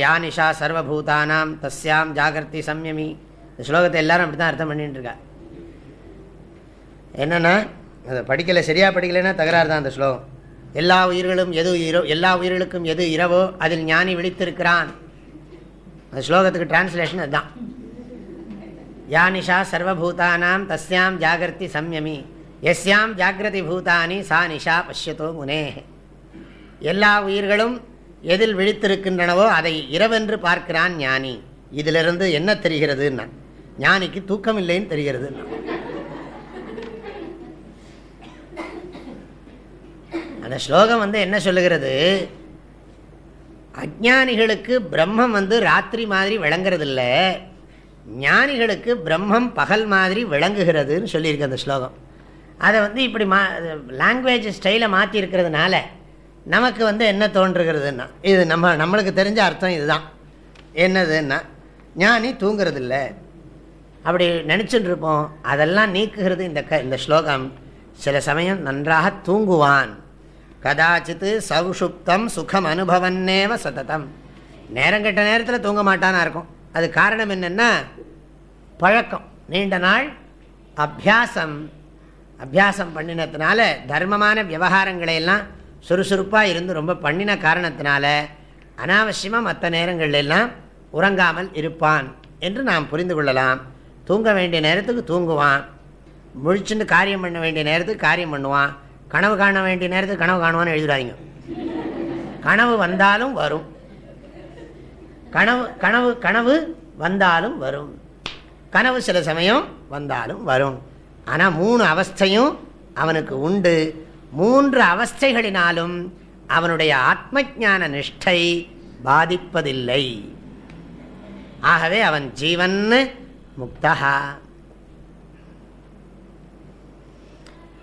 யானிஷா சர்வபூதானாம் தஸ்யாம் ஜாகிரதி சம்யமி. இந்த ஸ்லோகத்தை எல்லாரும் அப்படி தான் அர்த்தம் பண்ணிட்டு இருக்கா என்னென்னா அதை படிக்கலை சரியாக படிக்கலைன்னா தகராறு தான் அந்த ஸ்லோகம். எல்லா உயிர்களும் எது இரோ எல்லா உயிர்களுக்கும் எது இரவோ அதில் ஞானி விழித்திருக்கிறான். அந்த ஸ்லோகத்துக்கு டிரான்ஸ்லேஷன் அதுதான். யானிஷா சர்வபூதானாம் தஸ்யாம் ஜாகிரதி சம்யமி. எஸ்யாம் ஜாகிரதி பூதானி சா நிஷா பஷ்யத்தோ முனே. எல்லா உயிர்களும் எதில் விழித்திருக்கின்றனவோ அதை இரவென்று பார்க்கிறான் ஞானி. இதிலிருந்து என்ன தெரிகிறதுன்னா ஞானிக்கு தூக்கம் இல்லைன்னு தெரிகிறது அந்த ஸ்லோகம் வந்து என்ன சொல்லுகிறது? அஜானிகளுக்கு பிரம்மம் வந்து ராத்திரி மாதிரி விளங்குறதில்ல. ஞானிகளுக்கு பிரம்மம் பகல் மாதிரி விளங்குகிறதுன்னு சொல்லியிருக்கு அந்த ஸ்லோகம். அதை வந்து இப்படி மா லாங்குவேஜ் ஸ்டைலை மாற்றி இருக்கிறதுனால நமக்கு வந்து என்ன தோன்றுகிறதுன்னா இது நம்ம நம்மளுக்கு தெரிஞ்ச அர்த்தம் இதுதான். என்னதுன்னா ஞானி தூங்குறதில்ல. அப்படி நினச்சிட்டு இருப்போம் அதெல்லாம் நீக்குகிறது இந்த க இந்த ஸ்லோகம். சில சமயம் நன்றாக தூங்குவான். கதாச்சித்து சௌஷுப்தம் சுகம் அனுபவன்னேவ சததம். நேரம் கெட்ட நேரத்தில் தூங்க மாட்டானா இருக்கும். அது காரணம் என்னென்னா பழக்கம். நீண்ட நாள் அபியாசம். அபியாசம் பண்ணினதுனால தர்மமான விவகாரங்களையெல்லாம் சுறுசுறுப்பாக இருந்து ரொம்ப பண்ணின காரணத்தினால அனாவசியமாக மற்ற நேரங்கள்லாம் உறங்காமல் இருப்பான் என்று நாம் புரிந்து கொள்ளலாம். தூங்க வேண்டிய நேரத்துக்கு தூங்குவான். முழிச்சுட்டு காரியம் பண்ண வேண்டிய நேரத்துக்கு காரியம் பண்ணுவான். கனவு காண வேண்டிய நேரத்துக்கு கனவு காணுவான்னு எழுதுறாங்க கனவு வந்தாலும் வரும். கனவு கனவு கனவு வந்தாலும் வரும். கனவு சில சமயம் வந்தாலும் வரும். ஆனால் மூணு அவஸ்தையும் அவனுக்கு உண்டு. மூன்று அவஸ்தைகளினாலும் அவனுடைய ஆத்ம ஜான நிஷ்டை பாதிப்பதில்லை. ஆகவே அவன் ஜீவன் முக்தா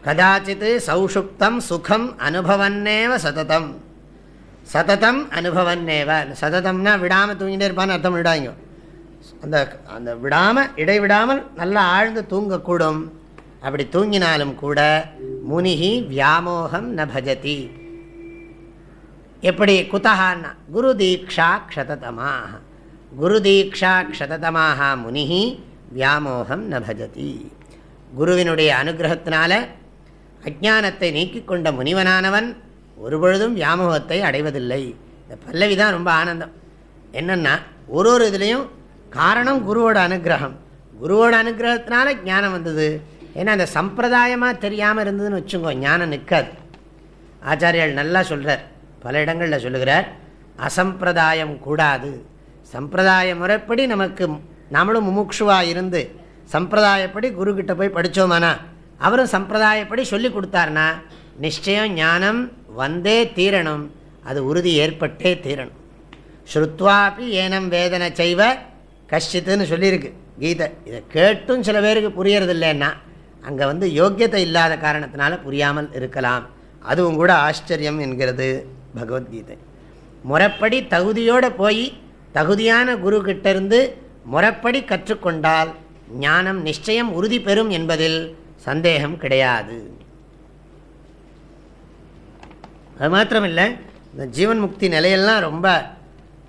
கதாச்சித் சௌஷுப்தம் சுகம் அனுபவன்னேவ சததம். சததம் அனுபவன்னேவ. சததம்னா விடாமல் தூங்கிட்டே இருப்பான்னு அர்த்தம் விடாங்க அந்த அந்த விடாமல் இடைவிடாமல் நல்லா ஆழ்ந்து தூங்கக்கூடும். அப்படி தூங்கினாலும் கூட முனிகி வியாமோகம் ந பஜதி. எப்படி குத்தகான்னா குரு தீக்ஷா க்ஷததமாக குரு தீக்ஷா க்ஷததமாக முனிகி வியாமோகம் ந பஜதி. குருவினுடைய அனுகிரகத்தினால அஜானத்தை நீக்கிக் கொண்ட முனிவனானவன் ஒரு பொழுதும் வியாமோகத்தை அடைவதில்லை. இந்த பல்லவி தான் ரொம்ப ஆனந்தம். என்னென்னா ஒரு ஒரு இதுலேயும் காரணம் குருவோட அனுகிரகம். குருவோட அனுகிரகத்தினால ஞானம் வந்தது. ஏன்னா அந்த சம்பிரதாயமாக தெரியாமல் இருந்ததுன்னு வச்சுக்கோ ஞானம் நிற்காது ஆச்சாரியால் நல்லா சொல்கிறார் பல இடங்களில் சொல்லுகிறார் அசம்பிரதாயம் கூடாது. சம்பிரதாய முறைப்படி நமக்கு நம்மளும் முமுட்சுவாக இருந்து சம்பிரதாயப்படி குருக்கிட்ட போய் படித்தோமானா அவரும் சம்பிரதாயப்படி சொல்லி கொடுத்தாருனா நிச்சயம் ஞானம் வந்தே தீரணும். அது உறுதி ஏற்பட்டே தீரணும். ஸ்ருத்வாப்பி ஏனம் வேதனை செய்வ கஷ்டித்துன்னு சொல்லியிருக்கு. கீதை. இதை கேட்டும் சில பேருக்கு புரியறதில்லைன்னா அங்கே வந்து யோக்கியத்தை இல்லாத காரணத்தினால புரியாமல் இருக்கலாம். அதுவும் கூட ஆச்சரியம் என்கிறது பகவத்கீதை. முறைப்படி தகுதியோடு போய் தகுதியான குரு கிட்டேருந்து முறைப்படி கற்றுக்கொண்டால் ஞானம் நிச்சயம் உறுதி பெறும் என்பதில் சந்தேகம் கிடையாது. அது மாத்திரமில்லை இந்த ஜீவன் முக்தி நிலையெல்லாம் ரொம்ப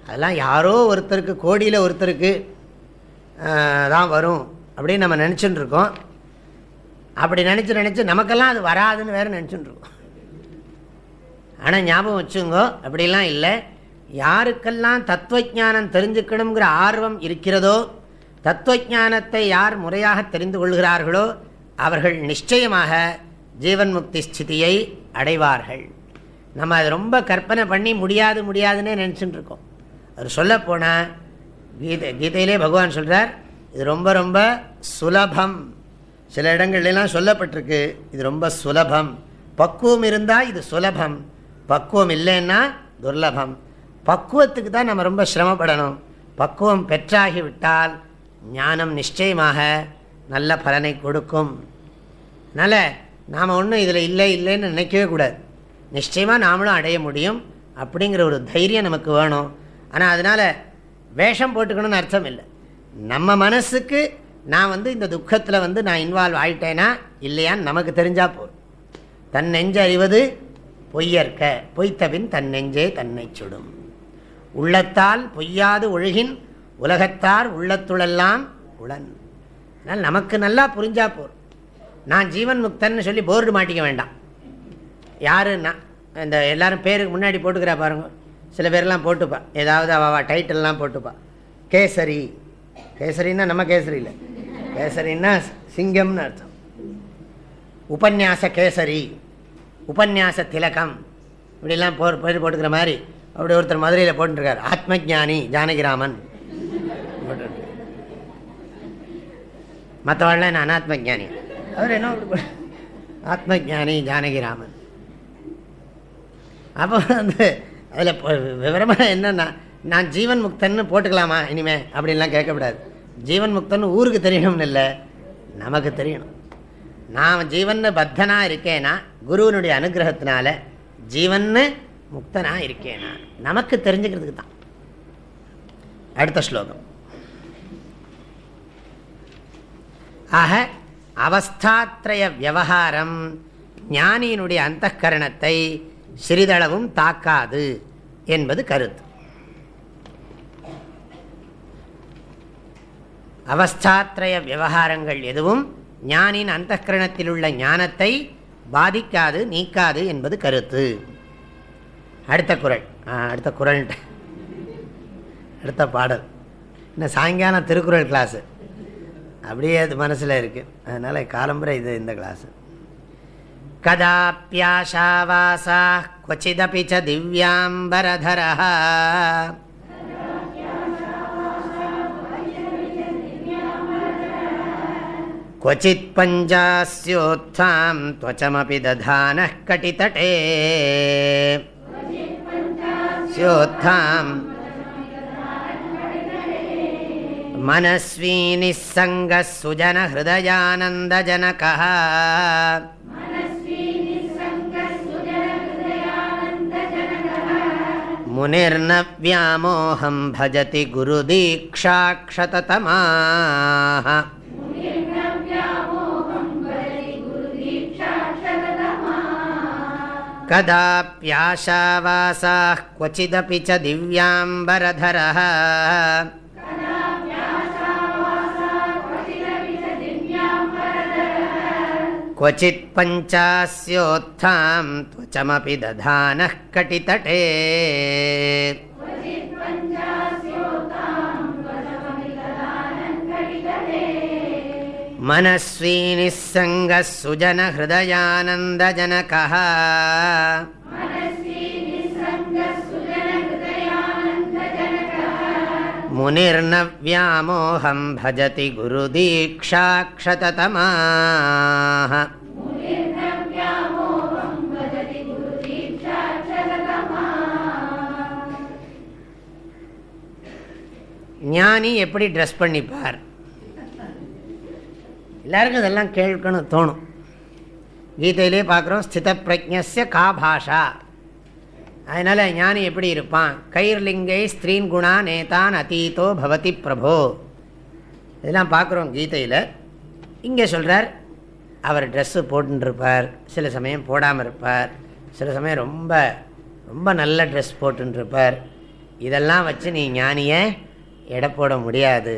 அதெல்லாம் யாரோ ஒருத்தருக்கு கோடியில் ஒருத்தருக்கு தான் வரும் அப்படின்னு நம்ம நினச்சிட்டு இருக்கோம். அப்படி நினச்சி நினச்சி நமக்கெல்லாம் அது வராதுன்னு வேறு நினச்சிட்டுருக்கோம். ஆனால் ஞாபகம் வச்சுங்கோ அப்படிலாம் இல்லை. யாருக்கெல்லாம் தத்துவஜானம் தெரிஞ்சுக்கணுங்கிற ஆர்வம் இருக்கிறதோ தத்துவஜானத்தை யார் முறையாக தெரிந்து கொள்கிறார்களோ அவர்கள் நிச்சயமாக ஜீவன் முக்தி ஸ்திதியை அடைவார்கள். நம்ம அதை ரொம்ப கற்பனை பண்ணி முடியாது முடியாதுன்னே நினச்சிட்டு இருக்கோம் அவர் சொல்லப்போனால் கீதை கீதையிலே பகவான் சொல்கிறார் இது ரொம்ப ரொம்ப சுலபம். சில இடங்கள்லாம் சொல்லப்பட்டிருக்கு இது ரொம்ப சுலபம். பக்குவம் இருந்தால் இது சுலபம். பக்குவம் இல்லைன்னா துர்லபம். பக்குவத்துக்கு தான் நம்ம ரொம்ப சிரமப்படணும். பக்குவம் பெற்றாகிவிட்டால் ஞானம் நிச்சயமாக நல்ல பலனை கொடுக்கும். அதனால் நாம் ஒன்றும் இதில் இல்லை இல்லைன்னு நினைக்கவே கூடாது. நிச்சயமாக நாமளும் அடைய முடியும் அப்படிங்கிற ஒரு தைரியம் நமக்கு வேணும். ஆனால் அதனால் வேஷம் போட்டுக்கணும்னு அர்த்தம் இல்லை. நம்ம மனசுக்கு நான் வந்து இந்த துக்கத்தில் வந்து நான் இன்வால்வ் ஆகிட்டேனா இல்லையான்னு நமக்கு தெரிஞ்சால் போதும். தன் நெஞ்ச அறிவது பொய்யற்க பொய்த்தபின் தன் நெஞ்சே தன்னை சுடும். உள்ளத்தால் பொய்யாது ஒழுகின் உலகத்தார் உள்ளத்துளெல்லாம் உளன். அதனால் நமக்கு நல்லா புரிஞ்சா போர் நான் ஜீவன் முக்தன்னு சொல்லி போர்டு மாட்டிக்க வேண்டாம். யாருன்னா இந்த எல்லாரும் பேருக்கு முன்னாடி போட்டுக்கிறா பாருங்க. சில பேர்லாம் போட்டுப்பா. ஏதாவது அவள் டைட்டில்லாம் போட்டுப்பா. கேசரி. கேசரின்னா நம்ம கேசரி இல்லை. கேசரின்னா சிங்கம்னு அர்த்தம். உபன்யாச கேசரி உபன்யாச திலகம் இப்படிலாம் போ பேர் போட்டுக்கிற மாதிரி அப்படி ஒருத்தர் மதுரையில் போட்டுருக்கார். ஆத்ம ஜானி ஜானகிராமன். மற்றவாழ்லாம் நான் அனாத்ம ஜானி அவர் என்ன ஆத்ம ஜானி ஜானகிராமன். அப்போ வந்து அதில் விவரமாக என்னென்னா நான் ஜீவன் முக்தன்னு போட்டுக்கலாமா இனிமே? அப்படின்லாம் கேட்கக்கூடாது. ஜீவன் முக்தன் ஊருக்கு தெரியணும்னு இல்லை. நமக்கு தெரியணும். நான் ஜீவன் பத்தனாக இருக்கேனா? குருவனுடைய அனுகிரகத்தினால ஜீவன்னு முக்தனாக இருக்கேனா? நமக்கு தெரிஞ்சுக்கிறதுக்கு தான். அடுத்த ஸ்லோகம். ஆக அவஸ்தாத்ரய விவகாரம் ஞானியினுடைய அந்த கரணத்தை சிறிதளவும் தாக்காது என்பது கருத்து. அவஸ்தாத்ரய விவகாரங்கள் எதுவும் ஞானின் அந்த கரணத்தில் உள்ள ஞானத்தை பாதிக்காது நீக்காது என்பது கருத்து அடுத்த குரல் அடுத்த குரல் அடுத்த பாடல் இன்னும் சாயங்காலம் திருக்குறள் கிளாஸு அப்படியே அது மனசில் இருக்குது அதனால் காலம்புரை இது இந்த கிளாஸு கதாப்பியாஷாவாசா क्वचिदपि च दिव्याम्बरधरः क्वचित् पञ्चास्योत्थां त्वचमपि दधानः कटितटे। स्योत्थाम् मनस्वी निःसङ्गः सुजनहृदयानन्दजनकः। मुनिर्न व्यामोहं भजति गुरुदीक्षाक्षततमाः कदाप्याशावासाः क्वचिदपि च दिव्याम्बरधरः। क्वचित् पञ्चास्योत्थां त्वचमपि दधानः कटितटे मनस्वी निःसङ्गः सुजनहृदयानन्दजनकः मुनिर्न व्यामोहं भजति गुरुदीक्षाक्षततमाः ஞானி எப்படி ட்ரெஸ் பண்ணிப்பார் எல்லாருக்கும் இதெல்லாம் கேட்கணும் தோணும். கீதையிலே பார்க்குறோம் ஸ்தித பிரஜ்ஞஸ்ய கா பாஷா. அதனால் ஞானி எப்படி இருப்பான்? கைர்லிங்கை ஸ்திரீன் குணா நேதான் அதீதோ பவதி பிரபோ. இதெல்லாம் பார்க்குறோம் கீதையில். இங்கே சொல்கிறார் அவர் ட்ரெஸ்ஸு போட்டுருப்பார் சில சமயம் போடாமல் இருப்பார் சில சமயம் ரொம்ப ரொம்ப நல்ல ட்ரெஸ் போட்டுருப்பார். இதெல்லாம் வச்சு நீ ஞானியை எடை போட முடியாது.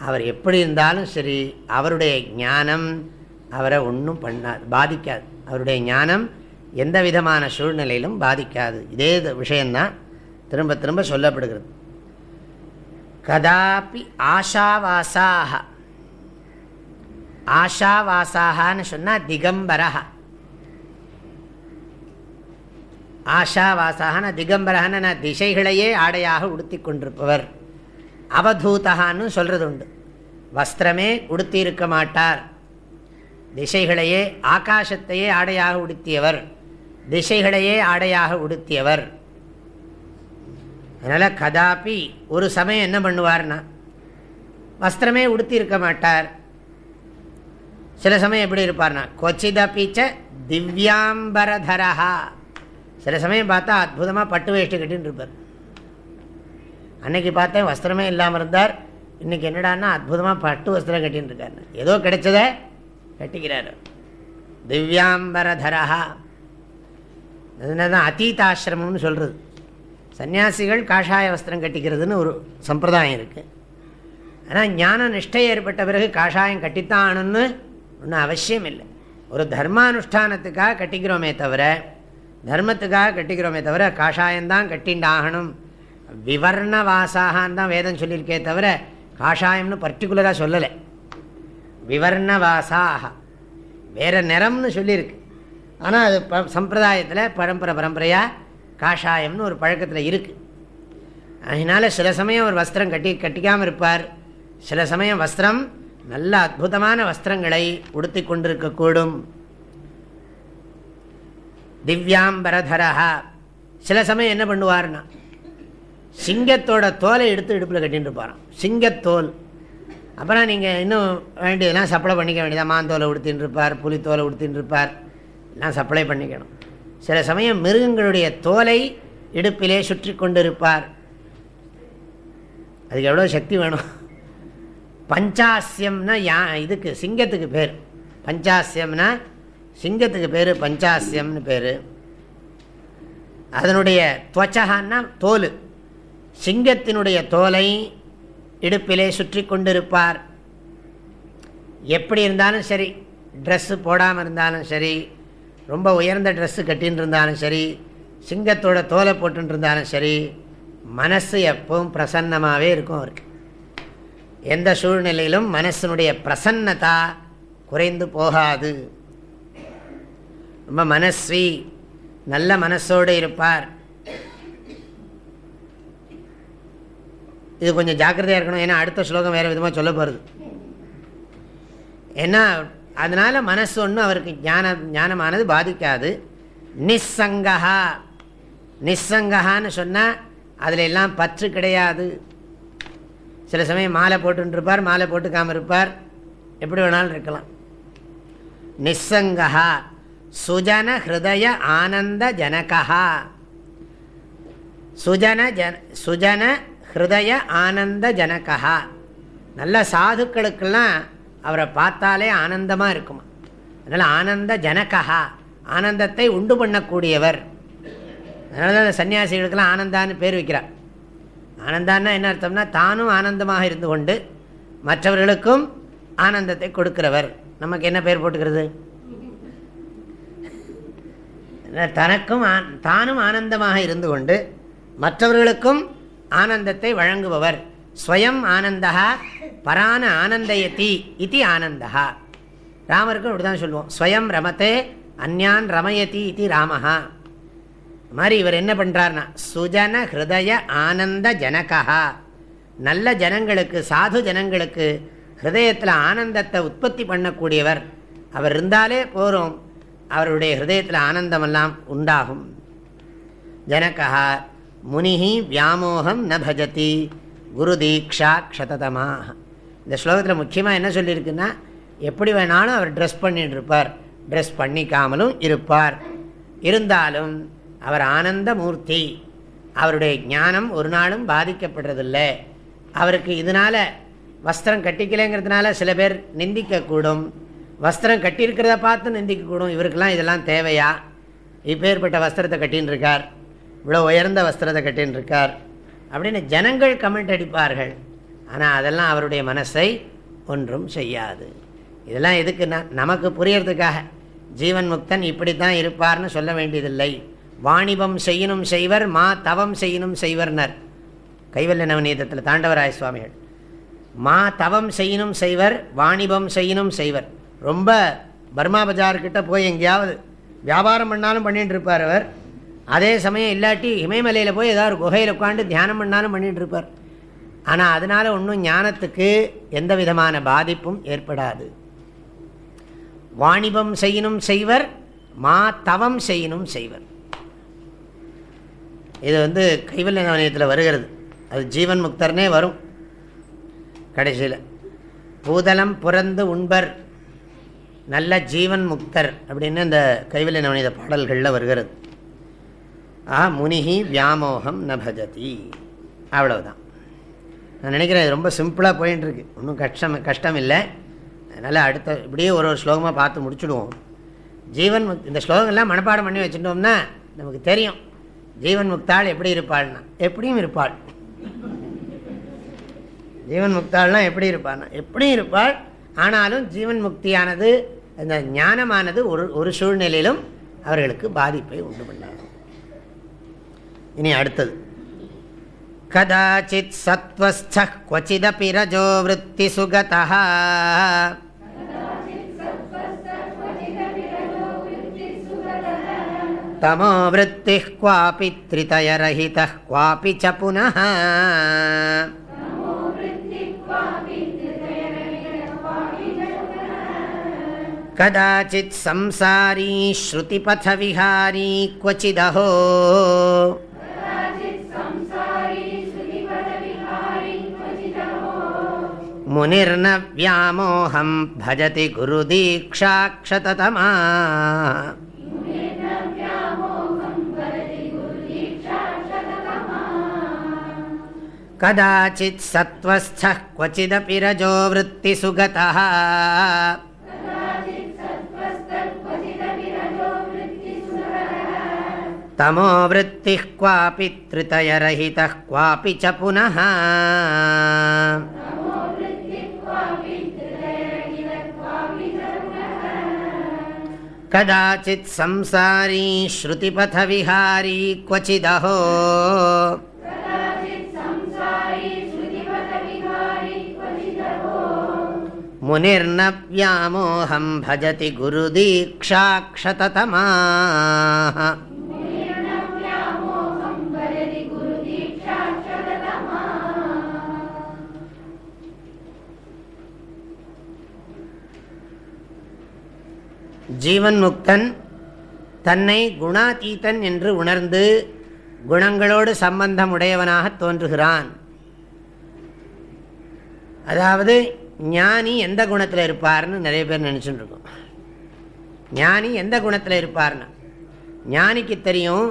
அவர் எப்படி இருந்தாலும் சரி அவருடைய ஞானம் அவரை ஒன்றும் பண்ணாது பாதிக்காது. அவருடைய ஞானம் எந்த விதமான சூழ்நிலையிலும் பாதிக்காது. இதே விஷயந்தான் திரும்ப திரும்ப சொல்லப்படுகிறது. கதாப்பி ஆஷாவாசாக ஆஷாவாசாகனு சொன்னால் திகம்பரா ஆஷாவாசாகன திகம்பரகன நான் திசைகளையே ஆடையாக உடுத்தி கொண்டிருப்பவர். அவதூதகான்னு சொல்கிறது உண்டு வஸ்திரமே உடுத்தியிருக்க மாட்டார். திசைகளையே ஆகாசத்தையே ஆடையாக உடுத்தியவர். திசைகளையே ஆடையாக உடுத்தியவர். அதனால் கதாப்பி ஒரு சமயம் என்ன பண்ணுவார்னா வஸ்திரமே உடுத்தியிருக்க மாட்டார். சில சமயம் எப்படி இருப்பார்னா கொச்சிதப்பிச்ச திவ்யாம்பரதரஹா. சில சமயம் பார்த்தா அற்புதமாக பட்டு வேஷ்டி கட்டின்னு இருப்பார். அன்னைக்கு பார்த்தேன் வஸ்திரமே இல்லாமல் இருந்தார். இன்றைக்கி என்னடான்னா அற்புதமாக பட்டு வஸ்திரம் கட்டின்னு இருக்காரு ஏதோ கிடைச்சத கட்டிக்கிறார். திவ்யாம்பரதரா அதனால தான் அதீதாசிரமம்னு சொல்கிறது சன்னியாசிகள் காஷாய வஸ்திரம் கட்டிக்கிறதுன்னு ஒரு சம்பிரதாயம் இருக்குது ஆனால் ஞான நிஷ்டை ஏற்பட்ட பிறகு காஷாயம் கட்டித்தான் ஆகணும்னு ஒன்றும் அவசியம் இல்லை. ஒரு தர்மானுஷ்டானத்துக்காக கட்டிக்கிறோமே தவிர தர்மத்துக்காக கட்டிக்கிறோமே தவிர காஷாயம்தான் கட்டிண்டாகணும். விவர்ணவாசாகான் தான் வேதம் சொல்லியிருக்கே தவிர காஷாயம்னு பர்டிகுலராக சொல்லலை. விவர்ணவாசாக. வேறு நிறம்னு சொல்லியிருக்கு. ஆனால் அது ப சம்பிரதாயத்தில் பரம்பரை பரம்பரையாக காஷாயம்னு ஒரு பழக்கத்தில் இருக்குது அதனால் சில சமயம் ஒரு வஸ்திரம் கட்டி கட்டிக்காமல் இருப்பார். சில சமயம் வஸ்திரம் நல்ல அற்புதமான வஸ்திரங்களை உடுத்தி கொண்டிருக்கக்கூடும். திவ்யாம்பரதரா சில சமயம் என்ன பண்ணுவார்னா சிங்கத்தோட தோலை எடுத்து இடுப்பில் கட்டின்னு இருப்பாராம் சிங்கத்தோல். அப்புறம் நீங்கள் இன்னும் வேண்டியதெல்லாம் சப்ளை பண்ணிக்க வேண்டியதான் மாந்தோலை உடுத்தின்னு இருப்பார் புலித்தோலை உடுத்தின்னு இருப்பார் எல்லாம் சப்ளை பண்ணிக்கணும். சில சமயம் மிருகங்களுடைய தோலை இடுப்பிலே சுற்றி கொண்டிருப்பார். அதுக்கு எவ்வளோ சக்தி வேணும்? பஞ்சாசியம்னா யா இதுக்கு சிங்கத்துக்கு பேர். பஞ்சாசியம்னா சிங்கத்துக்கு பேர் பஞ்சாசியம்னு பேர். அதனுடைய துவச்சகான்னா தோல். சிங்கத்தினுடைய தோலை இடுப்பிலே சுற்றி கொண்டிருப்பார். எப்படி இருந்தாலும் சரி ட்ரெஸ்ஸு போடாமல் இருந்தாலும் சரி ரொம்ப உயர்ந்த ட்ரெஸ்ஸு கட்டின்னு இருந்தாலும் சரி சிங்கத்தோட தோலை போட்டுன்னு இருந்தாலும் சரி மனசு எப்பவும் பிரசன்னமாகவே இருக்கும் அவருக்கு. எந்த சூழ்நிலையிலும் மனசனுடைய பிரசன்னதா குறைந்து போகாது. ரொம்ப மனஸ்வி நல்ல மனசோடு இருப்பார். இது கொஞ்சம் ஜாக்கிரதையாக இருக்கணும். ஏன்னா அடுத்த ஸ்லோகம் வேறு விதமாக சொல்ல போகிறது ஏன்னா அதனால் மனசு ஒன்றும் அவருக்கு ஞான ஞானமானது பாதிக்காது. நிஸ்ஸங்கா நிஸ்ஸங்கான்னு சொன்னால் அதில் எல்லாம் பற்று கிடையாது. சில சமயம் மாலை போட்டுருப்பார் மாலை போட்டுக்காமல் இருப்பார். எப்படி வேணாலும் இருக்கலாம். நிஸ்ஸங்கா சுஜன ஹிருதய ஆனந்த ஜனகா சுஜன ஜன சுஜன ஹிருதய ஆனந்த ஜனகா நல்ல சாதுக்களுக்கெல்லாம் அவரை பார்த்தாலே ஆனந்தமாக இருக்குமா? அதனால் ஆனந்த ஜனகா ஆனந்தத்தை உண்டு பண்ணக்கூடியவர். அதனால தான் சன்னியாசிகளுக்கெல்லாம் ஆனந்தான்னு பேர் வைக்கிறார். ஆனந்தான்னா என்ன அர்த்தம்னா தானும் ஆனந்தமாக இருந்து கொண்டு மற்றவர்களுக்கும் ஆனந்தத்தை கொடுக்கிறவர். நமக்கு என்ன பேர் போட்டுக்கிறது? தனக்கும் தானும் ஆனந்தமாக இருந்து கொண்டு மற்றவர்களுக்கும் ஆனந்தத்தை வழங்குபவர். ஸ்வயம் ஆனந்தா பரான ஆனந்தயதி இது ஆனந்தா. ராமருக்கு அப்படி தான் சொல்லுவோம். ஸ்வயம் ரமத்தே அந்யான் ரமயதி இது ராமஹா. மாதிரி இவர் என்ன பண்ணுறார்னா சுஜன ஹிருதய ஆனந்த ஜனகா நல்ல ஜனங்களுக்கு சாது ஜனங்களுக்கு ஹிருதயத்தில் ஆனந்தத்தை உற்பத்தி பண்ணக்கூடியவர். அவர் இருந்தாலே போகிறோம் அவருடைய ஹிருதயத்தில் ஆனந்தமெல்லாம் உண்டாகும். ஜனகா முனிஹி வியாமோகம் ந பஜதி. குரு தீக்ஷா க்ஷததமாக இந்த ஸ்லோகத்தில் முக்கியமாக என்ன சொல்லியிருக்குன்னா எப்படி வேணாலும் அவர் ட்ரெஸ் பண்ணிட்டு இருப்பார் ட்ரெஸ் பண்ணிக்காமலும் இருப்பார். இருந்தாலும் அவர் ஆனந்த மூர்த்தி அவருடைய ஞானம் ஒரு நாளும் பாதிக்கப்படுறதில்லை. அவருக்கு இதனால் வஸ்திரம் கட்டிக்கலைங்கிறதுனால சில பேர் நிந்திக்கக்கூடும். வஸ்திரம் கட்டியிருக்கிறத பார்த்து நிந்திக்கக்கூடும். இவருக்கெல்லாம் இதெல்லாம் தேவையா? இப்பேற்பட்ட வஸ்திரத்தை கட்டின்னு இருக்கார். இவ்வளோ உயர்ந்த வஸ்திரத்தை கட்டின்னு இருக்கார் அப்படின்னு ஜனங்கள் கமெண்ட் அடிப்பார்கள். ஆனால் அதெல்லாம் அவருடைய மனசை ஒன்றும் செய்யாது. இதெல்லாம் எதுக்குன்னா நமக்கு புரியறதுக்காக. ஜீவன் முக்தன் இப்படி தான் இருப்பார்னு சொல்ல வேண்டியதில்லை. வாணிபம் செய்யணும் செய்வர் மா தவம் செய்யணும் செய்வர்னர். கைவல்ய நவநீதத்தில் தாண்டவராய சுவாமிகள். மா தவம் செய்யணும் செய்வர் வாணிபம் செய்யணும் செய்வர். ரொம்ப பர்மா பஜார்கிட்ட போய் எங்கேயாவது வியாபாரம் பண்ணாலும் பண்ணிட்டு இருப்பார் அவர். அதே சமயம் இல்லாட்டி இமயமலையில் போய் ஏதாவது ஒரு குகையில் உட்காந்து தியானம் பண்ணாலும் பண்ணிகிட்டு இருப்பார். ஆனால் அதனால் ஒன்றும் ஞானத்துக்கு எந்த விதமான பாதிப்பும் ஏற்படாது. வாணிபம் செய்யணும் செய்வர் மா தவம் செய்யணும் செய்வர். இது வந்து கைவல்ய நவனியத்தில் வருகிறது. அது ஜீவன் முக்தர்னே வரும். கடைசியில் பூதலம் புறந்து உண்பர் நல்ல ஜீவன் முக்தர் அப்படின்னு இந்த கைவல்ய நவனித பாடல்களில் வருகிறது. ஆ முனிகி வியாமோகம் ந பஜதி. அவ்வளவுதான். நான் நினைக்கிறேன் ரொம்ப சிம்பிளாக போயின்ட்டுருக்கு ஒன்றும் கஷ்டம் கஷ்டம் இல்லை அதனால் அடுத்த இப்படியே ஒரு ஒரு ஸ்லோகமாக பார்த்து முடிச்சுடுவோம். ஜீவன் முக் இந்த ஸ்லோகங்கள்லாம் மனப்பாடம் பண்ணி வச்சுட்டோம்னா நமக்கு தெரியும். ஜீவன் முக்தாள் எப்படி இருப்பாள்னா எப்படியும் இருப்பாள். ஜீவன் முக்தாள்னா எப்படி இருப்பாள்னா எப்படியும் இருப்பாள். ஆனாலும் ஜீவன் முக்தியானது அந்த ஞானமானது ஒரு ஒரு சூழ்நிலையிலும் அவர்களுக்கு பாதிப்பை உண்டு பண்ணார் இனி அடுத்தது கதாச்சித் சத்வஸ்த क्वचिदपि रजो वृत्तिसुगतः तमो वृत्तिः क्वापि त्रितयरहितः क्वापि च पुनः कदाचित् संसारी श्रुतिपथविहारी क्वचिदहो मुनिर्न व्यामोहं भजति गुरुदीक्षाक्षततमा। कदाचित् सत्त्वस्थः क्वचिदपि रजो वृत्तिसुगतः। तमो वृत्तिः क्वापि त्रितयरहितः क्वापि च पुनः कदाचित् संसारी श्रुतिपथविहारी क्वचिदहो। मुनिर्न व्यामोहं भजति गुरुदीक्षाक्षततमाः ஜீவன் முக்தன் தன்னை குணாதீதன் என்று உணர்ந்து குணங்களோடு சம்பந்தம் உடையவனாக தோன்றுகிறான். அதாவது ஞானி எந்த குணத்தில் இருப்பார்னு நிறைய பேர் நினச்சிட்டு இருக்கோம் ஞானி எந்த குணத்தில் இருப்பார்னா ஞானிக்கு தெரியும்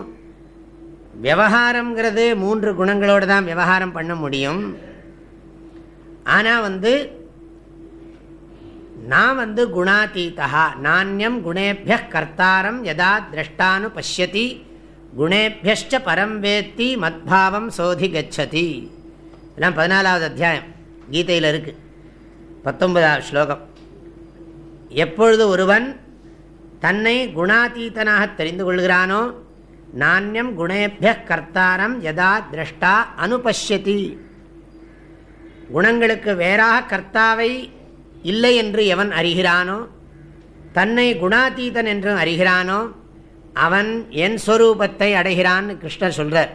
விவகாரங்கிறது மூன்று குணங்களோடு தான் விவகாரம் பண்ண முடியும். ஆனால் வந்து நான் வந்து குணாதீதா நானியம் குணேபிய கர்த்தாரம் யதா திரஷ்டானு பசியதி குணேபியஷ்ட பரம் வேத்தி மத்பாவம் சோதி கச்சதி. எல்லாம் பதினாலாவது அத்தியாயம். கீதையில் இருக்குது பத்தொன்பதாவது ஸ்லோகம். எப்பொழுது ஒருவன் தன்னை குணாதீதனாக தெரிந்து கொள்கிறானோ நானியம் குணேபிய கர்த்தாரம் யதா திரஷ்டா அனுபஷ்யதி. குணங்களுக்கு வேறாக கர்த்தாவை இல்லை என்று எவன் அறிகிறானோ? தன்னை குணாதீதன் என்று அறிகிறானோ? அவன் என் ஸ்வரூபத்தை அடைகிறான் கிருஷ்ணர் சொல்கிறார்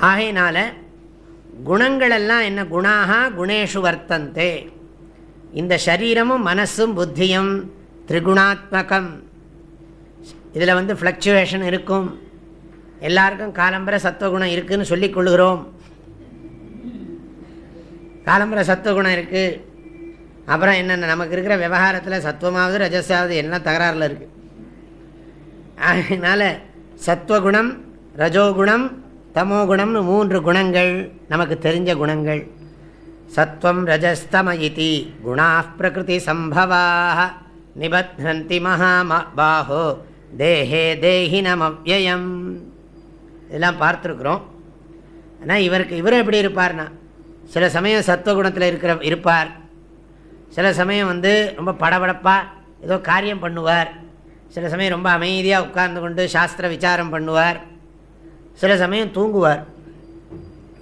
ஆகையினால குணங்களெல்லாம் என்ன? குணாக குணேஷு வர்த்தந்தே. இந்த சரீரமும் மனசும் புத்தியும் திரிகுணாத்மகம். இதில் வந்து ஃப்ளக்சுவேஷன் இருக்கும். எல்லாருக்கும் காலம்பர சத்துவகுணம் இருக்குதுன்னு சொல்லிக் கொள்கிறோம் காலம்பர சத்துவகுணம் இருக்குது அப்புறம் என்னென்ன? நமக்கு இருக்கிற விவகாரத்தில் சத்துவமாவது ரஜஸாவது எல்லாம் தகராறில் இருக்குது அதனால் சத்வகுணம் ரஜோகுணம் தமோகுணம்னு மூன்று குணங்கள் நமக்கு தெரிஞ்ச குணங்கள். சத்வம் ரஜஸ்தம இதி குணா பிரகிருதி சம்பவாக நிபத்னந்தி மகாபாஹோ தேஹே தேஹினம் இதெல்லாம் பார்த்துருக்குறோம். ஆனால் இவருக்கு இவரும் எப்படி இருப்பார்னா சில சமயம் சத்துவகுணத்தில் இருக்கிற இருப்பார். சில சமயம் வந்து ரொம்ப படபடப்பாக ஏதோ காரியம் பண்ணுவார். சில சமயம் ரொம்ப அமைதியாக உட்கார்ந்து கொண்டு சாஸ்திர விசாரம் பண்ணுவார். சில சமயம் தூங்குவார்.